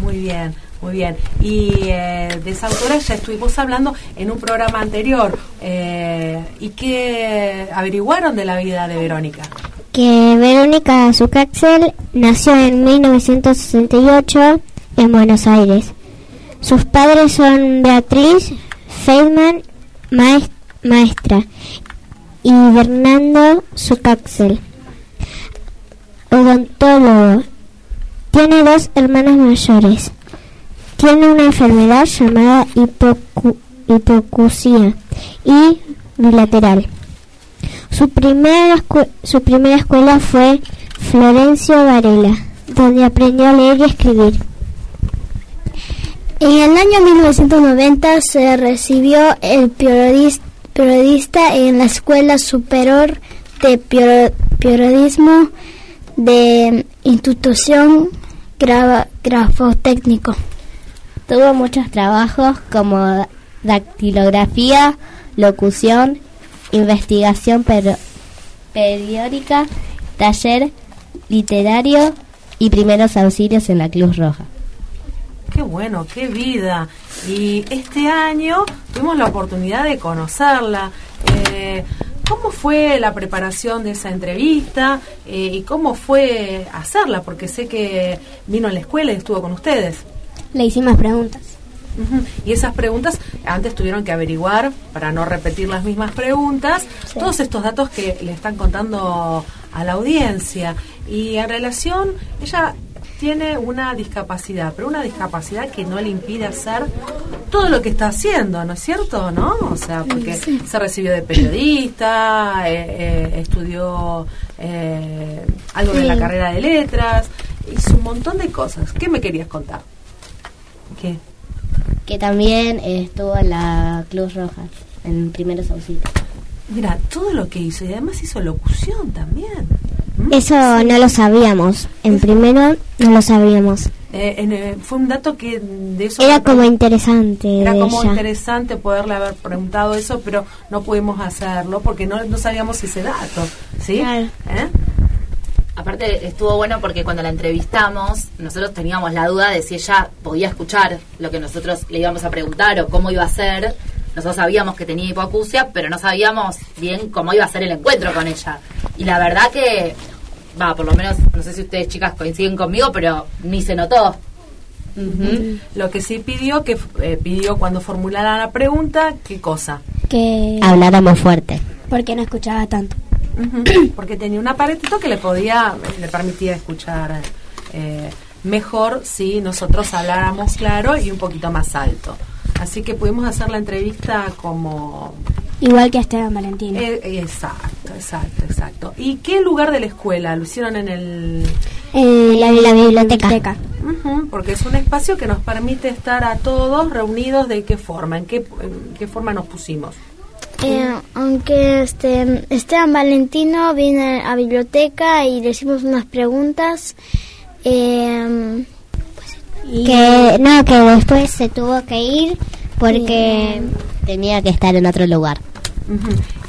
Speaker 5: Muy bien, muy bien. Y eh, de esa autora ya estuvimos hablando en un programa anterior. Eh, ¿Y qué averiguaron de la vida de Verónica?
Speaker 19: Que Verónica Zucaxel nació en 1968 en Buenos Aires. Sus padres son Beatriz Feldman, maes- maestra, y Fernando Zucaxel, odontólogo. Tiene dos hermanos mayores. Tiene una enfermedad llamada hipocu- hipoacusia y bilateral. Su primera, su primera escuela fue Florencio Varela, donde aprendió a leer y escribir.
Speaker 20: En el año 1990 se recibió el periodis- periodista en la Escuela Superior de Periodismo de Institución Grava- Grafotécnico.
Speaker 2: Tuvo muchos trabajos como dactilografía, locución, investigación periódica, taller literario y primeros auxilios en la Cruz Roja.
Speaker 5: Qué bueno, qué vida. Y este año tuvimos la oportunidad de conocerla. Eh, ¿Cómo fue la preparación de esa entrevista eh, y cómo fue hacerla? Porque sé que vino a la escuela y estuvo con ustedes.
Speaker 19: Le hicimos preguntas.
Speaker 5: Y esas preguntas antes tuvieron que averiguar, para no repetir las mismas preguntas, todos estos datos que le están contando a la audiencia. Y en relación, ella tiene una discapacidad, pero una discapacidad que no le impide hacer todo lo que está haciendo, ¿no es cierto? ¿No? O sea, porque
Speaker 20: Sí.
Speaker 5: se recibió de periodista, eh, eh, estudió eh, algo de la carrera de letras, hizo un montón de cosas. ¿Qué me querías contar? ¿Qué?
Speaker 2: Que también estuvo en la Cruz Roja, en primeros auxilios.
Speaker 5: Mira, todo lo que hizo y además hizo locución también.
Speaker 19: Eso no lo sabíamos. En primero no lo sabíamos.
Speaker 5: Eh, en, eh, fue un dato que de eso
Speaker 19: Era como interesante
Speaker 5: era como
Speaker 19: ella.
Speaker 5: interesante poderle haber preguntado eso, pero no pudimos hacerlo porque no, no sabíamos ese dato, ¿sí? ¿Eh?
Speaker 11: Aparte estuvo bueno porque cuando la entrevistamos, nosotros teníamos la duda de si ella podía escuchar lo que nosotros le íbamos a preguntar o cómo iba a ser. Nosotros sabíamos que tenía hipoacusia, pero no sabíamos bien cómo iba a ser el encuentro con ella. Y la verdad que, va, por lo menos, no sé si ustedes chicas coinciden conmigo, pero ni se notó.
Speaker 5: Lo que sí pidió, que eh, pidió cuando formulara la pregunta, ¿qué cosa?
Speaker 19: que
Speaker 2: Habláramos fuerte.
Speaker 19: porque no escuchaba tanto.
Speaker 5: Porque tenía un aparatito que le podía, le permitía escuchar eh, mejor si nosotros habláramos claro y un poquito más alto. Así que pudimos hacer la entrevista como...
Speaker 19: Igual que Esteban Valentino.
Speaker 5: eh, exacto, exacto, exacto. ¿Y qué lugar de la escuela? ¿Lo hicieron en el...?
Speaker 19: En la, biblioteca.
Speaker 5: Ujú, porque es un espacio que nos permite estar a todos reunidos de qué forma, en qué, en qué forma nos pusimos.
Speaker 20: Eh, aunque este Esteban Valentino viene a biblioteca y le hicimos unas preguntas. Eh,
Speaker 2: Que no, que después se tuvo que ir porque tenía que estar en otro lugar.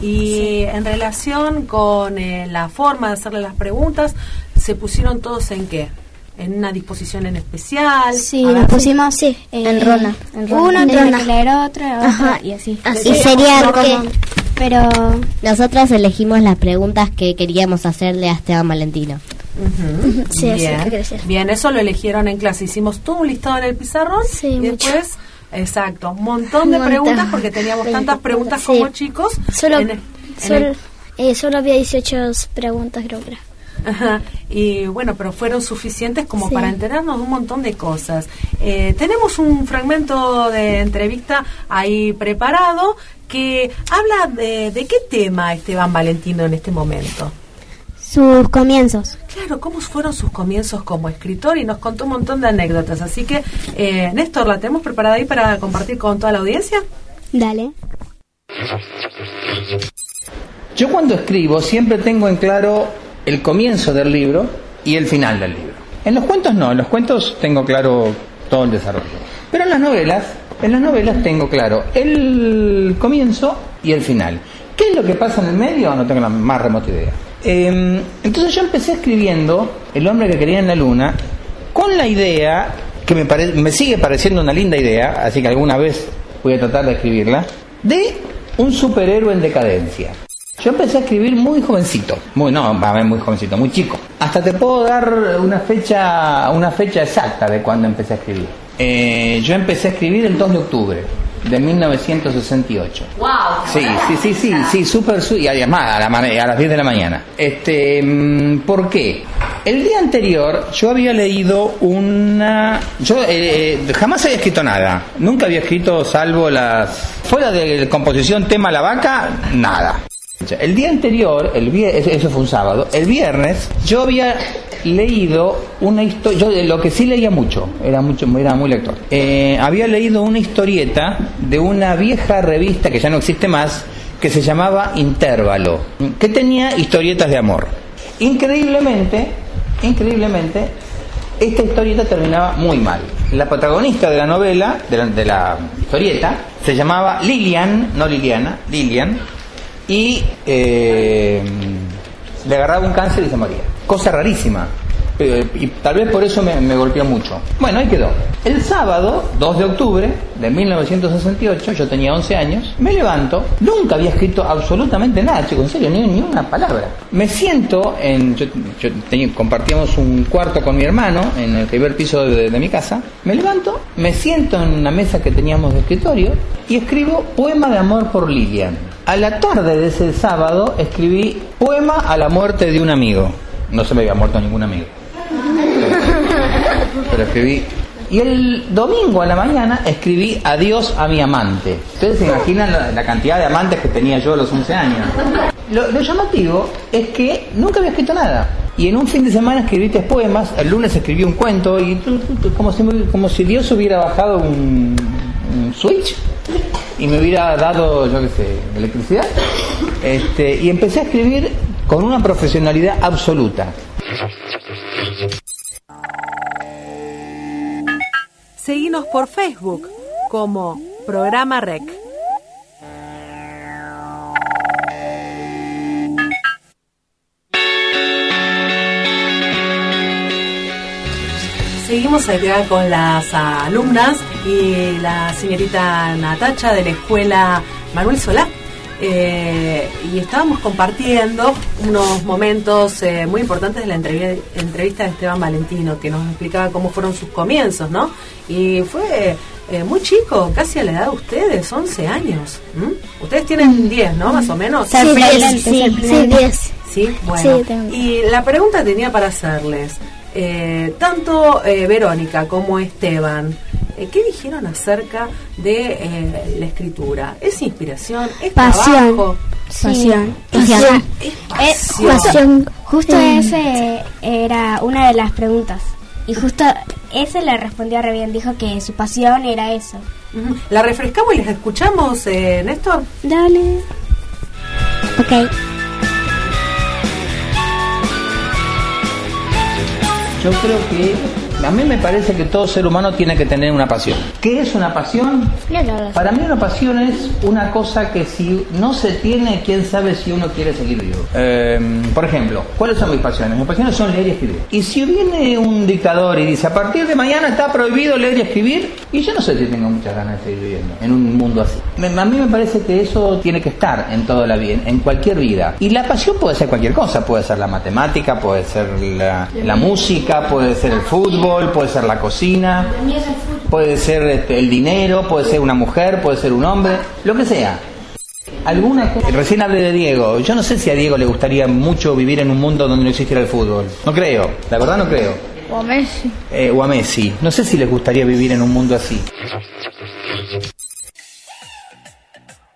Speaker 5: Y en relación con eh, la forma de hacerle las preguntas, ¿se pusieron todos en qué? ¿En una disposición en especial?
Speaker 19: Sí,
Speaker 5: A ver,
Speaker 19: nos pusimos eh,
Speaker 2: En rona, en rona.
Speaker 19: Uno
Speaker 2: En rona.
Speaker 19: que leer otro, otro
Speaker 2: Ajá.
Speaker 19: y así.
Speaker 2: Y sería
Speaker 19: Porque-
Speaker 2: como...
Speaker 19: Pero
Speaker 2: Nosotros elegimos las preguntas que queríamos hacerle a Esteban Valentino.
Speaker 5: Ujú.
Speaker 20: Sí, así
Speaker 5: bien.
Speaker 20: que quería decir.
Speaker 5: bien, eso lo eligieron en clase. Hicimos todo un listado en el pizarrón
Speaker 20: Sí,
Speaker 5: y
Speaker 20: mucho.
Speaker 5: después, exacto, un montón de
Speaker 20: Un montón.
Speaker 5: preguntas porque teníamos tantas preguntas como
Speaker 20: Sí.
Speaker 5: chicos.
Speaker 20: solo,
Speaker 5: en el- en
Speaker 20: solo,
Speaker 5: el-
Speaker 20: eh, solo había 18 preguntas, creo que era.
Speaker 5: Ajá, y bueno, pero fueron suficientes como
Speaker 20: Sí.
Speaker 5: para enterarnos de un montón de cosas. Eh, tenemos un fragmento de entrevista ahí preparado que habla de, de qué tema Esteban Valentino en este momento.
Speaker 19: sus comienzos.
Speaker 5: Claro, cómo fueron sus comienzos como escritor y nos contó un montón de anécdotas. Así que, eh, Néstor, ¿la tenemos preparada ahí para compartir con toda la audiencia?
Speaker 19: Dale.
Speaker 21: Yo cuando escribo siempre tengo en claro el comienzo del libro y el final del libro. En los cuentos no, en los cuentos tengo claro todo el desarrollo. Pero en las novelas, en las novelas tengo claro el comienzo y el final. ¿Qué es lo que pasa en el medio? No tengo la más remota idea. Eh, entonces yo empecé escribiendo El hombre que quería en la luna con la idea, que me, pare- me sigue pareciendo una linda idea, así que alguna vez voy a tratar de escribirla, de un superhéroe en decadencia. Yo empecé a escribir muy jovencito, muy no, a ver, muy jovencito, muy chico. Hasta te puedo dar una fecha, una fecha exacta de cuando empecé a escribir. Eh, yo empecé a escribir el 2 de octubre de 1968.
Speaker 11: ¡Wow!
Speaker 21: Sí, sí, sí, sí, sí, súper, su- y además a, la a las 10 de la mañana. Este, mm, ¿por qué? El día anterior yo había leído una... Yo eh, eh, jamás había escrito nada. Nunca había escrito salvo las... Fuera de composición tema La Vaca, nada. El día anterior, el eso fue un sábado, el viernes yo había leído una historia, yo lo que sí leía mucho, era mucho, era muy lector. Eh, había leído una historieta de una vieja revista que ya no existe más, que se llamaba Intervalo, que tenía historietas de amor. Increíblemente, increíblemente, esta historieta terminaba muy mal. La protagonista de la novela, de la, de la historieta, se llamaba Lilian, no Liliana, Lilian, y eh, le agarraba un cáncer y se moría. Cosa rarísima. Eh, y tal vez por eso me, golpeó mucho. Bueno, ahí quedó. El sábado, 2 de octubre de 1968, yo tenía 11 años, me levanto, nunca había escrito absolutamente nada, chico, en serio, ni, una palabra. Me siento, en, yo, yo tenía- compartíamos un cuarto con mi hermano en el primer piso de, de mi casa, me levanto, me siento en una mesa que teníamos de escritorio y escribo Poema de amor por Lilian. A la tarde de ese sábado escribí Poema a la muerte de un amigo. No se me había muerto ningún amigo. Pero escribí. Y el domingo a la mañana escribí Adiós a mi amante. Ustedes se imaginan la, la cantidad de amantes que tenía yo a los 11 años. Lo, lo llamativo es que nunca había escrito nada. Y en un fin de semana escribí tres poemas, el lunes escribí un cuento y como si, como si Dios hubiera bajado un, un switch y me hubiera dado, yo qué sé, electricidad. Este, y empecé a escribir con una profesionalidad absoluta.
Speaker 5: Seguinos por Facebook como Programa Rec. Seguimos acá con las alumnas y la señorita Natacha de la escuela Manuel Solá. Eh, y estábamos compartiendo unos momentos eh, muy importantes de la entrevi- entrevista de Esteban Valentino, que nos explicaba cómo fueron sus comienzos, ¿no? Y fue eh, muy chico, casi a la edad de ustedes, 11 años. Ustedes tienen 10, ¿no? Más o menos.
Speaker 20: Sí, diez, sí, sí, diez.
Speaker 5: Sí, bueno.
Speaker 20: Sí,
Speaker 5: y la pregunta tenía para hacerles. Eh, tanto eh, Verónica como Esteban, eh, ¿qué dijeron acerca de eh, la escritura? ¿Es inspiración? ¿Es
Speaker 19: Pasión.
Speaker 5: trabajo?
Speaker 19: Pasión.
Speaker 20: Pasión.
Speaker 5: Es
Speaker 19: Eh,
Speaker 5: pasión.
Speaker 19: pasión. Justo ese era una de las preguntas. Y justo ese le respondió re bien. Dijo que su pasión era eso.
Speaker 5: ¿La refrescamos y les escuchamos, eh, Néstor?
Speaker 19: Dale.
Speaker 8: Ok.
Speaker 21: Yo creo que a mí me parece que todo ser humano tiene que tener una pasión. ¿Qué es una pasión? Para mí una pasión es una cosa que si no se tiene, quién sabe si uno quiere seguir vivo. Eh, por ejemplo, ¿cuáles son mis pasiones? Mis pasiones son leer y escribir. Y si viene un dictador y dice, a partir de mañana está prohibido leer y escribir, y yo no sé si tengo muchas ganas de seguir viviendo en un mundo así. A mí me parece que eso tiene que estar en toda la vida, en cualquier vida. Y la pasión puede ser cualquier cosa, puede ser la matemática, puede ser la, la música, puede ser el fútbol, puede ser la cocina, puede ser este, el dinero, puede ser una mujer, puede ser un hombre, lo que sea. Alguna Recién hablé de Diego. Yo no sé si a Diego le gustaría mucho vivir en un mundo donde no existiera el fútbol. No creo. La verdad no creo.
Speaker 9: O a Messi.
Speaker 21: Eh, o a Messi. No sé si les gustaría vivir en un mundo así.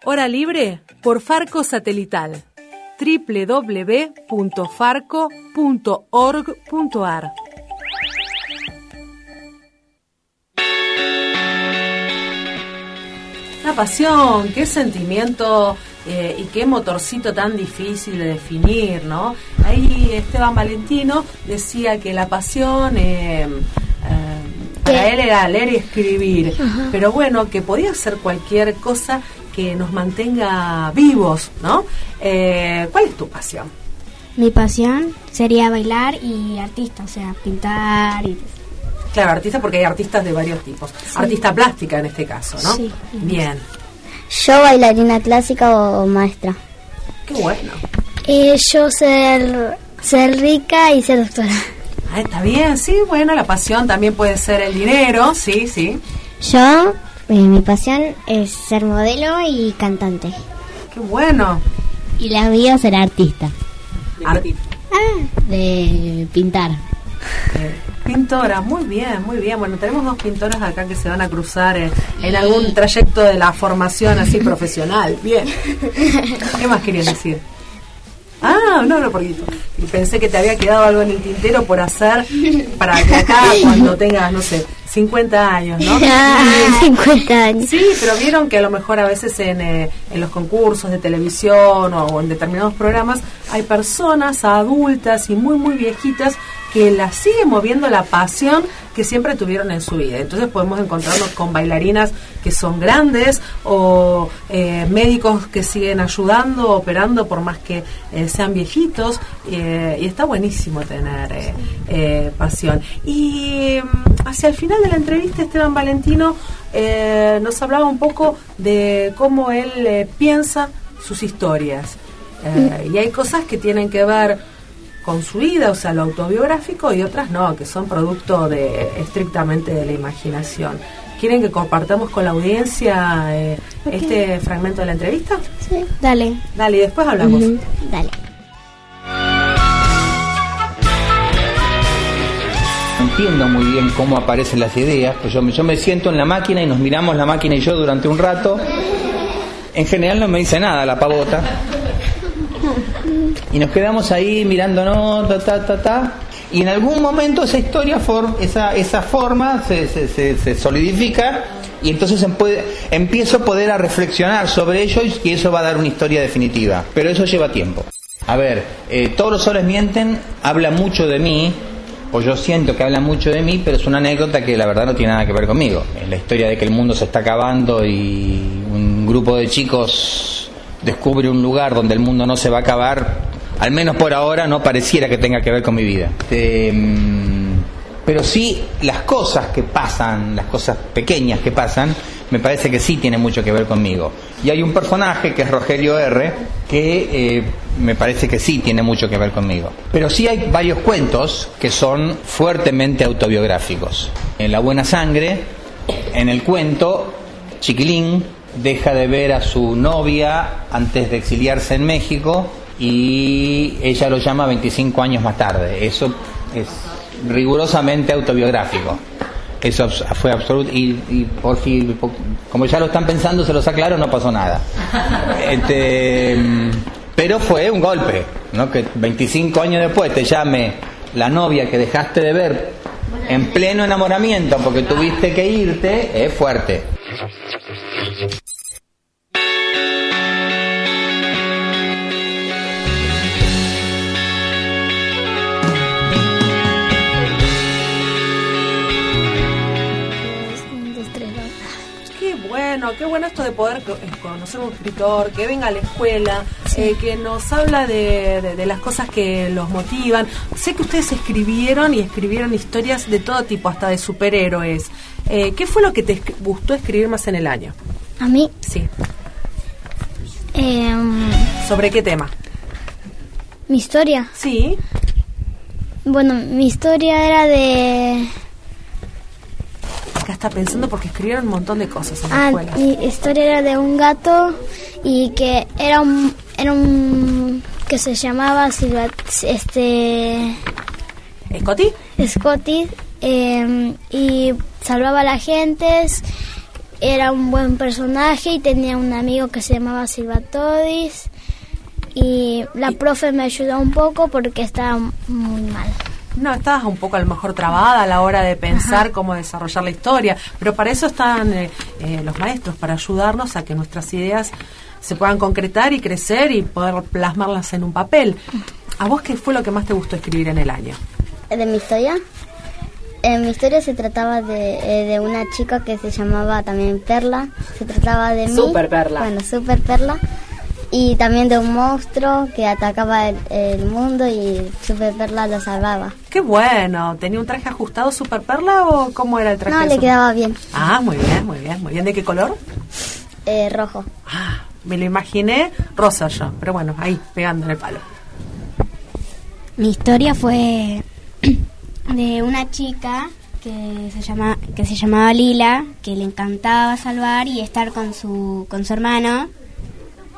Speaker 5: Hora libre por Farco Satelital. www.farco.org.ar Pasión, qué sentimiento eh, y qué motorcito tan difícil de definir, ¿no? Ahí Esteban Valentino decía que la pasión eh, eh, para él era leer y escribir,
Speaker 19: Ajá.
Speaker 5: pero bueno, que podía ser cualquier cosa que nos mantenga vivos, ¿no? Eh, ¿Cuál es tu pasión?
Speaker 19: Mi pasión sería bailar y artista, o sea, pintar y...
Speaker 5: Claro, artista porque hay artistas de varios tipos. Artista plástica en este caso, ¿no?
Speaker 19: Sí.
Speaker 5: Bien,
Speaker 20: Yo bailarina clásica o maestra.
Speaker 5: qué bueno.
Speaker 20: Y yo ser, ser rica y ser doctora.
Speaker 5: Ah, está bien, sí, bueno, la pasión también puede ser el dinero, sí, sí.
Speaker 8: Yo, eh, mi pasión es ser modelo y cantante.
Speaker 5: Qué bueno.
Speaker 2: Y la mía será artista.
Speaker 5: Ar-
Speaker 2: De pintar.
Speaker 5: eh, pintora, muy bien, muy bien. Bueno, tenemos dos pintoras acá que se van a cruzar eh, en algún trayecto de la formación así profesional. Bien. ¿Qué más querías decir? Ah, no, no, porque pensé que te había quedado algo en el tintero por hacer para que acá cuando tengas, no sé, 50 años, ¿no?
Speaker 20: Ah, 50 años.
Speaker 5: Sí, pero vieron que a lo mejor a veces en, eh, en los concursos de televisión o en determinados programas hay personas adultas y muy, muy viejitas que las sigue moviendo la pasión que siempre tuvieron en su vida. Entonces podemos encontrarnos con bailarinas que son grandes o eh, médicos que siguen ayudando, operando por más que eh, sean viejitos eh, y está buenísimo tener eh, pasión. Y mm, hacia el final de la entrevista Esteban Valentino nos hablaba un poco de cómo él piensa sus historias. Y hay cosas que tienen que ver con su vida, o sea, lo autobiográfico, y otras no, que son producto de estrictamente de la imaginación. ¿Quieren que compartamos con la audiencia eh, este fragmento de la entrevista?
Speaker 19: Sí. Dale.
Speaker 5: Dale, y después hablamos.
Speaker 8: Dale.
Speaker 21: Entiendo muy bien cómo aparecen las ideas, pues yo, me- yo me siento en la máquina y nos miramos la máquina y yo durante un rato. En general no me dice nada la pavota. Y nos quedamos ahí mirándonos, ta, ta, ta, ta. Y en algún momento esa historia, for- esa, esa forma se, se- se- solidifica y entonces em- empiezo a poder a reflexionar sobre ello y y eso va a dar una historia definitiva. Pero eso lleva tiempo. A ver, eh, todos los soles mienten, habla mucho de mí, o yo siento que habla mucho de mí, pero es una anécdota que la verdad no tiene nada que ver conmigo. Es la historia de que el mundo se está acabando y un grupo de chicos descubre un lugar donde el mundo no se va a acabar, al menos por ahora no pareciera que tenga que ver con mi vida. Mm, pero sí las cosas que pasan, las cosas pequeñas que pasan, me parece que sí tienen mucho que ver conmigo. Y hay un personaje que es Rogelio R, que eh, me parece que sí tiene mucho que ver conmigo. Pero sí hay varios cuentos que son fuertemente autobiográficos. En La Buena Sangre en el cuento, Chiquilín deja de ver a su novia antes de exiliarse en México y ella lo llama 25 años más tarde. Eso es rigurosamente autobiográfico. Eso fue absoluto. Y, y por fin, como ya lo están pensando, se los aclaro, no pasó nada. Este, pero fue un golpe, ¿no? Que 25 años después te llame la novia que dejaste de ver en pleno enamoramiento porque tuviste que irte, es fuerte.
Speaker 5: Qué bueno, qué bueno esto de poder co- conocer a un escritor, que venga a la escuela, eh, que nos habla de, de- de las cosas que los motivan. Sé que ustedes escribieron y escribieron historias de todo tipo, hasta de superhéroes. Eh, ¿Qué fue lo que te gustó escribir más en el año?
Speaker 20: A mí,
Speaker 5: Sí.
Speaker 20: em,
Speaker 5: ¿Sobre qué tema?
Speaker 20: mi historia.
Speaker 5: Sí.
Speaker 20: Bueno, mi historia era de...
Speaker 5: Acá está pensando porque escribieron un montón de cosas en la
Speaker 20: Ah,
Speaker 5: escuela.
Speaker 20: mi historia era de un gato y que era un... Era un que se llamaba Silva, este...
Speaker 5: ¿Scotty?
Speaker 20: Scotty. Em, y salvaba a la gente. Era un buen personaje y tenía un amigo que se llamaba Silvatodis. Y la profe me ayudó un poco porque estaba muy mal.
Speaker 5: No, estabas un poco a lo mejor trabada a la hora de pensar cómo desarrollar la historia, pero para eso están eh, eh, los maestros, para ayudarnos a que nuestras ideas se puedan concretar y crecer y poder plasmarlas en un papel. ¿A vos qué fue lo que más te gustó escribir en el año?
Speaker 2: ¿De mi historia? En mi historia se trataba de, eh, de una chica que se llamaba también Perla. Se trataba de mí.
Speaker 11: Super Perla.
Speaker 2: Bueno, Super Perla. Y también de un monstruo que atacaba el, el mundo y Super Perla lo salvaba.
Speaker 5: Qué bueno, ¿tenía un traje ajustado super perla o cómo era el traje?
Speaker 2: No, le
Speaker 5: Super-
Speaker 2: quedaba bien.
Speaker 5: Ah, muy bien, muy bien, muy bien. ¿De qué color?
Speaker 2: Eh, rojo.
Speaker 5: Me lo imaginé rosa yo, pero bueno, ahí, pegando en el palo.
Speaker 19: Mi historia fue de una chica que se llama que se llamaba Lila, que le encantaba salvar y estar con su con su hermano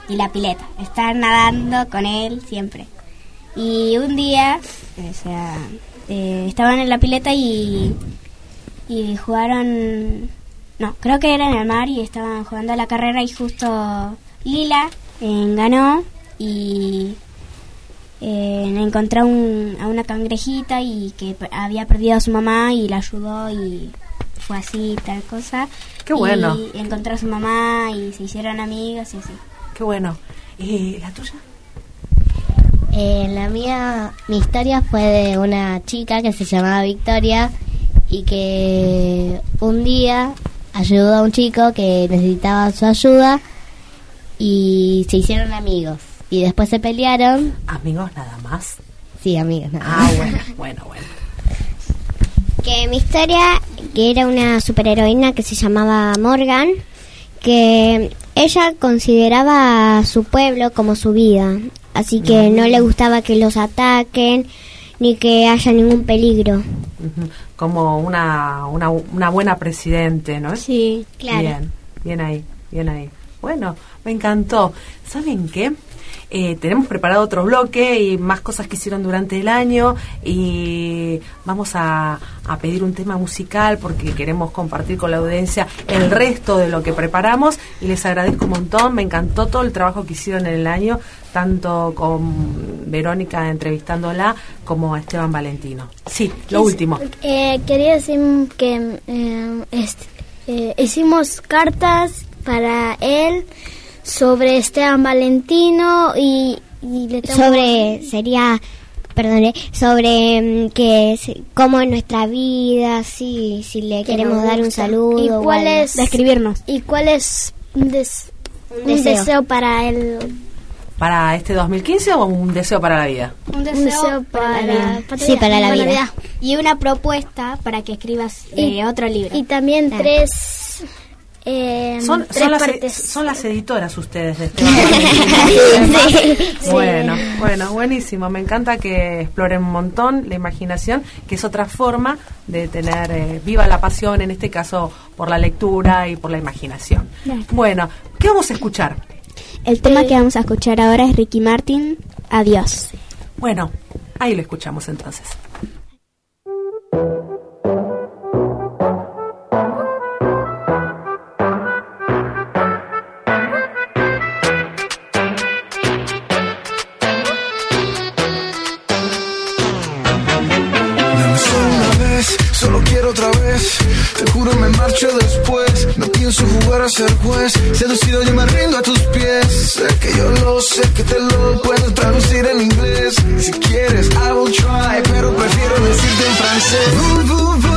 Speaker 19: y la pileta, estar nadando con él siempre. Y un día, o sea, eh, estaban en la pileta y y jugaron no, creo que era en el mar y estaban jugando a la carrera y justo Lila eh, ganó y eh, encontró un- a una cangrejita y que había perdido a su mamá y la ayudó y fue así tal cosa.
Speaker 5: Qué bueno.
Speaker 19: Y encontró a su mamá y se hicieron amigas y así.
Speaker 5: Qué bueno. ¿Y la tuya?
Speaker 2: Eh, la mía, mi historia fue de una chica que se llamaba Victoria y que un día ayudó a un chico que necesitaba su ayuda y se hicieron amigos. Y después se pelearon.
Speaker 5: ¿Amigos nada más?
Speaker 2: Sí, amigos nada
Speaker 5: Ah,
Speaker 2: más.
Speaker 5: bueno, bueno, bueno.
Speaker 8: Que mi historia, que era una superheroína que se llamaba Morgan, que ella consideraba a su pueblo como su vida, así que no le gustaba que los ataquen ni que haya ningún peligro.
Speaker 5: Como una, una, una buena presidente, ¿no?
Speaker 8: Sí, claro.
Speaker 5: Bien, bien ahí, bien ahí. Bueno, me encantó. ¿Saben qué? Eh, tenemos preparado otro bloque y más cosas que hicieron durante el año y vamos a, a pedir un tema musical porque queremos compartir con la audiencia el resto de lo que preparamos y les agradezco un montón, me encantó todo el trabajo que hicieron en el año, tanto con Verónica entrevistándola como a Esteban Valentino. Sí, lo
Speaker 20: Es-
Speaker 5: último.
Speaker 20: Eh, quería decir que eh, este, eh, hicimos cartas para él sobre Esteban Valentino y, y le tengo-
Speaker 8: Sobre, sería, perdone, sobre mm, que se- cómo en nuestra vida, sí, si le
Speaker 20: que
Speaker 8: queremos dar un saludo.
Speaker 20: ¿Y cuál es, ¿Y cuál es un, des- un
Speaker 8: deseo.
Speaker 20: deseo. para él?
Speaker 5: ¿Para este 2015 o un deseo para la vida?
Speaker 19: Un deseo, para,
Speaker 20: para-
Speaker 8: Sí, para la vida.
Speaker 19: Y una propuesta para que escribas eh, otro libro.
Speaker 20: Y también tres Eh,
Speaker 5: Son, son, las, son las editoras ustedes de este.
Speaker 20: Sí.
Speaker 5: Bueno, bueno, buenísimo. Me encanta que exploren un montón la imaginación, que es otra forma de tener eh, viva la pasión, en este caso por la lectura y por la imaginación. Bueno, ¿qué vamos a escuchar?
Speaker 19: El tema que vamos a escuchar ahora es Ricky Martin, Adiós.
Speaker 5: Bueno, ahí lo escuchamos entonces.
Speaker 22: Te juro me marcho después. No pienso jugar a ser juez. Seducido yo me rindo a tus pies. Sé que yo lo sé, que te lo puedo traducir en inglés. Si quieres, I will try, pero prefiero decirte en francés.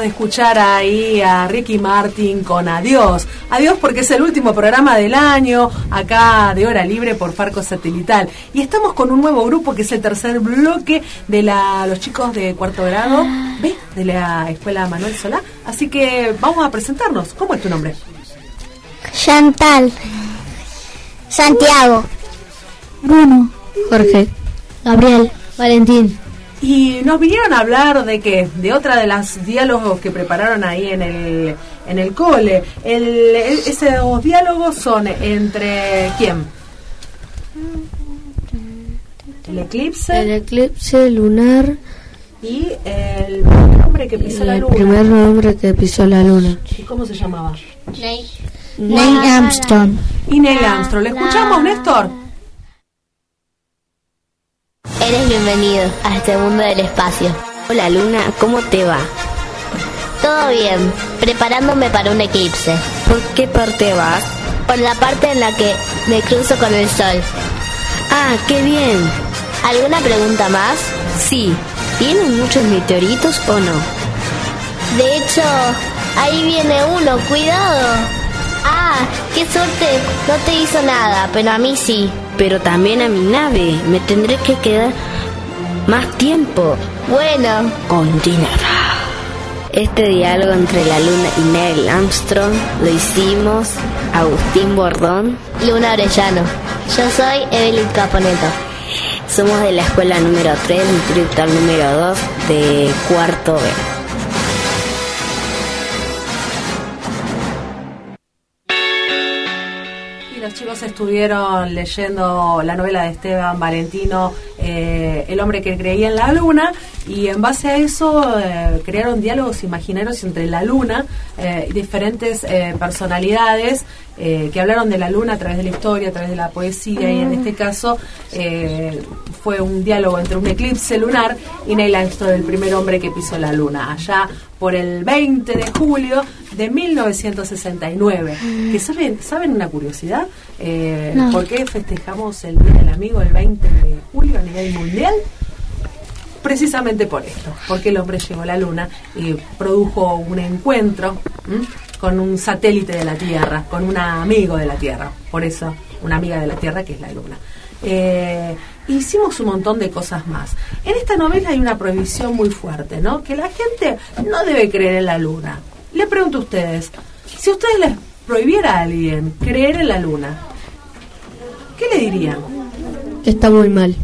Speaker 22: De
Speaker 5: escuchar ahí a Ricky Martin con Adiós. Adiós porque es el último programa del año, acá de hora libre por Farco Satelital. Y estamos con un nuevo grupo que es el tercer bloque de la, los chicos de cuarto grado B de la Escuela Manuel Solá. Así que vamos a presentarnos. ¿Cómo es tu nombre?
Speaker 8: Chantal. Santiago.
Speaker 10: Bruno. Jorge. Gabriel. Valentín.
Speaker 5: Y nos vinieron a hablar de qué, de otra de las diálogos que prepararon ahí en el, en el cole. El, el- esos diálogos son entre quién? El eclipse.
Speaker 17: El eclipse lunar.
Speaker 5: Y el primer hombre que pisó la
Speaker 17: el
Speaker 5: luna.
Speaker 17: primer hombre que pisó la luna.
Speaker 5: ¿Y cómo se llamaba?
Speaker 17: Neil Armstrong.
Speaker 5: Y Neil Armstrong. ¿Le escuchamos, Néstor?
Speaker 2: Eres bienvenido a este mundo del espacio.
Speaker 15: Hola Luna, ¿cómo te va?
Speaker 2: Todo bien, preparándome para un eclipse.
Speaker 15: ¿Por qué parte vas?
Speaker 2: Por la parte en la que me cruzo con el sol.
Speaker 15: Ah, qué bien.
Speaker 2: ¿Alguna pregunta más?
Speaker 15: Sí, ¿vienen muchos meteoritos o no?
Speaker 2: De hecho, ahí viene uno, cuidado. Ah, qué suerte, no te hizo nada, pero a mí sí.
Speaker 15: Pero también a mi nave, me tendré que quedar más tiempo.
Speaker 2: Bueno,
Speaker 15: Continuará. Este diálogo entre la luna y Neil Armstrong lo hicimos Agustín Bordón.
Speaker 2: Luna Orellano. Yo soy Evelyn Caponeto.
Speaker 15: Somos de la escuela número 3, distrito número 2 de cuarto B.
Speaker 5: los chicos estuvieron leyendo la novela de Esteban Valentino, eh, El hombre que creía en la luna, y en base a eso eh, crearon diálogos imaginarios entre la luna eh, y diferentes personalidades que hablaron de la luna a través de la historia, a través de la poesía, y en este caso fue un diálogo entre un eclipse lunar y Neil Armstrong, el primer hombre que pisó la luna, allá por el 20 de julio de 1969. Que saben, ¿Saben una curiosidad? Eh,
Speaker 20: No.
Speaker 5: ¿Por qué festejamos el Día del Amigo el 20 de julio a nivel mundial? Precisamente por esto, porque el hombre llegó a la luna y produjo un encuentro ¿m? con un satélite de la Tierra, con un amigo de la Tierra, por eso una amiga de la Tierra que es la luna. Eh, hicimos un montón de cosas más. En esta novela hay una prohibición muy fuerte, ¿no? Que la gente no debe creer en la luna. Le pregunto a ustedes, si ustedes les prohibiera a alguien creer en la luna, ¿qué le dirían?
Speaker 17: Está muy mal.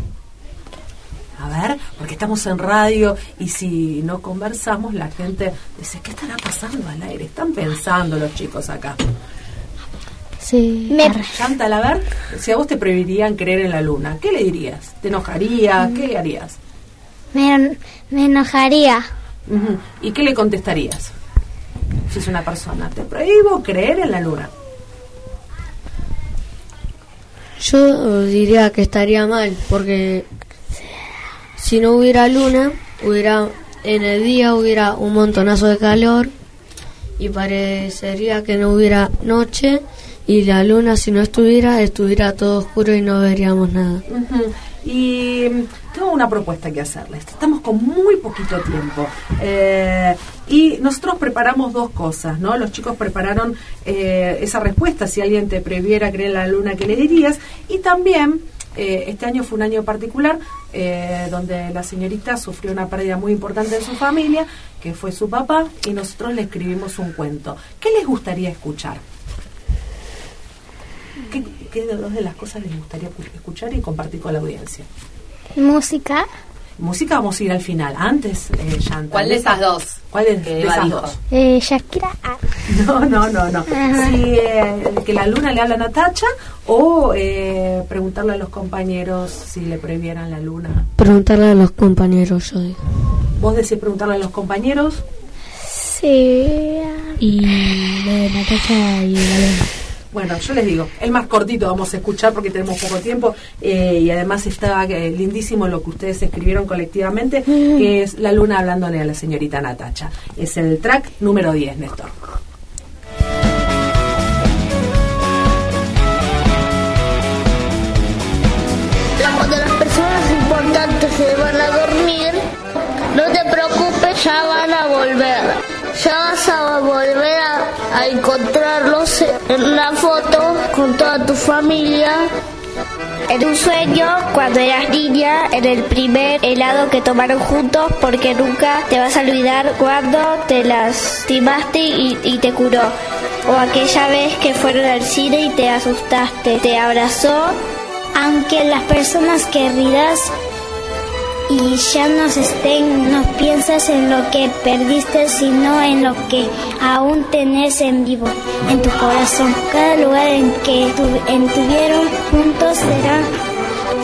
Speaker 5: A ver, porque estamos en radio y si no conversamos, la gente dice, ¿qué estará pasando al aire? Están pensando los chicos acá.
Speaker 20: Sí.
Speaker 5: Chantal, a ver, si a vos te prohibirían creer en la luna, ¿qué le dirías? ¿Te enojaría? ¿Qué harías?
Speaker 20: Me, me enojaría.
Speaker 5: ¿Y qué le contestarías? Si es una persona, te prohíbo creer en la luna.
Speaker 17: Yo diría que estaría mal, porque si no hubiera luna, hubiera en el día hubiera un montonazo de calor y parecería que no hubiera noche y la luna si no estuviera estuviera todo oscuro y no veríamos nada.
Speaker 5: Y tengo una propuesta que hacerles. Estamos con muy poquito tiempo. Eh, y nosotros preparamos dos cosas, ¿no? Los chicos prepararon eh, esa respuesta. Si alguien te previera creer la luna, ¿qué le dirías? Y también, eh, este año fue un año particular donde la señorita sufrió una pérdida muy importante en su familia, que fue su papá, y nosotros le escribimos un cuento. ¿Qué les gustaría escuchar? ¿Qué, qué de las cosas les gustaría escuchar y compartir con la audiencia?
Speaker 20: Música.
Speaker 5: Música vamos a ir al final. Antes, eh, Chantal.
Speaker 11: ¿Cuál de esas dos?
Speaker 5: ¿Cuál de, de esas dos?
Speaker 20: Eh, Shakira. ah,
Speaker 5: No, no, no, no. Si eh, que la luna le habla a Natacha o eh, preguntarle a los compañeros si le prohibieran la luna.
Speaker 17: Preguntarle a los compañeros, yo digo.
Speaker 5: Vos decís preguntarle a los compañeros.
Speaker 20: Sí.
Speaker 10: Y lo de Natacha y la luna.
Speaker 5: Bueno, yo les digo, el más cortito vamos a escuchar porque tenemos poco tiempo eh, y además está eh, lindísimo lo que ustedes escribieron colectivamente, que es La Luna hablándole a la señorita Natacha. Es el track número 10, Néstor.
Speaker 6: Cuando las personas importantes se van a dormir, no te preocupes, ya van a volver. Ya vas a volver a, a encontrarlos en una foto con toda tu familia.
Speaker 13: En un sueño, cuando eras niña, en el primer helado que tomaron juntos, porque nunca te vas a olvidar cuando te lastimaste y, y te curó. O aquella vez que fueron al cine y te asustaste, te abrazó.
Speaker 20: Aunque las personas queridas y ya no estén, no piensas en lo que perdiste, sino en lo que aún tenés en vivo, en tu corazón. Cada lugar en que tu- juntos será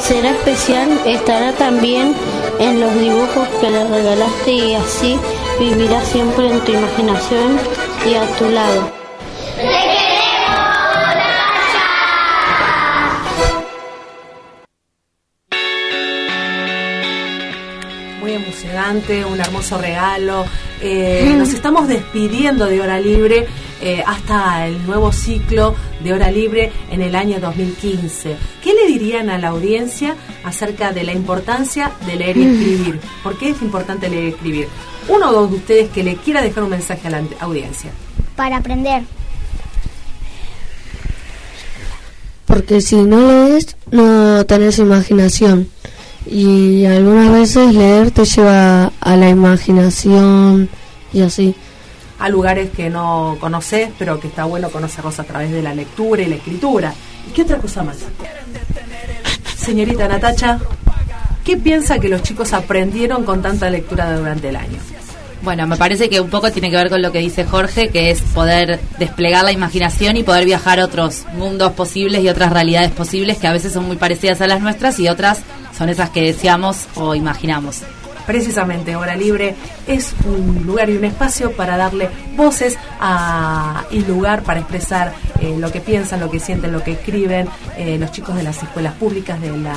Speaker 10: Será especial, estará también en los dibujos que le regalaste y así vivirá siempre en tu imaginación y a tu lado.
Speaker 5: Muy emocionante, un hermoso regalo. Eh, nos estamos despidiendo de Hora Libre eh, hasta el nuevo ciclo de Hora Libre en el año 2015. ¿Qué le dirían a la audiencia acerca de la importancia de leer y escribir? ¿Por qué es importante leer y escribir? Uno o dos de ustedes que le quiera dejar un mensaje a la audiencia.
Speaker 20: para aprender.
Speaker 17: Porque si no lees, no tenés imaginación. Y algunas veces leer te lleva a la imaginación y así.
Speaker 5: A lugares que no conoces, pero que está bueno conocerlos a través de la lectura y la escritura. ¿Y qué otra cosa más? Señorita Natacha, ¿qué piensa que los chicos aprendieron con tanta lectura durante el año?
Speaker 11: Bueno, me parece que un poco tiene que ver con lo que dice Jorge, que es poder desplegar la imaginación y poder viajar a otros mundos posibles y otras realidades posibles que a veces son muy parecidas a las nuestras y otras son esas que deseamos o imaginamos.
Speaker 5: Precisamente, Hora Libre es un lugar y un espacio para darle voces a, y lugar para expresar eh, lo que piensan, lo que sienten, lo que escriben eh, los chicos de las escuelas públicas de, la,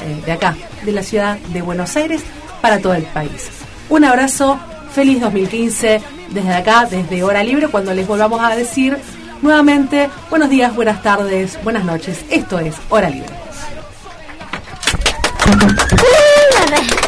Speaker 5: eh, de acá, de la ciudad de Buenos Aires, para todo el país. Un abrazo, feliz 2015 desde acá, desde Hora Libre, cuando les volvamos a decir nuevamente buenos días, buenas tardes, buenas noches. Esto es Hora Libre.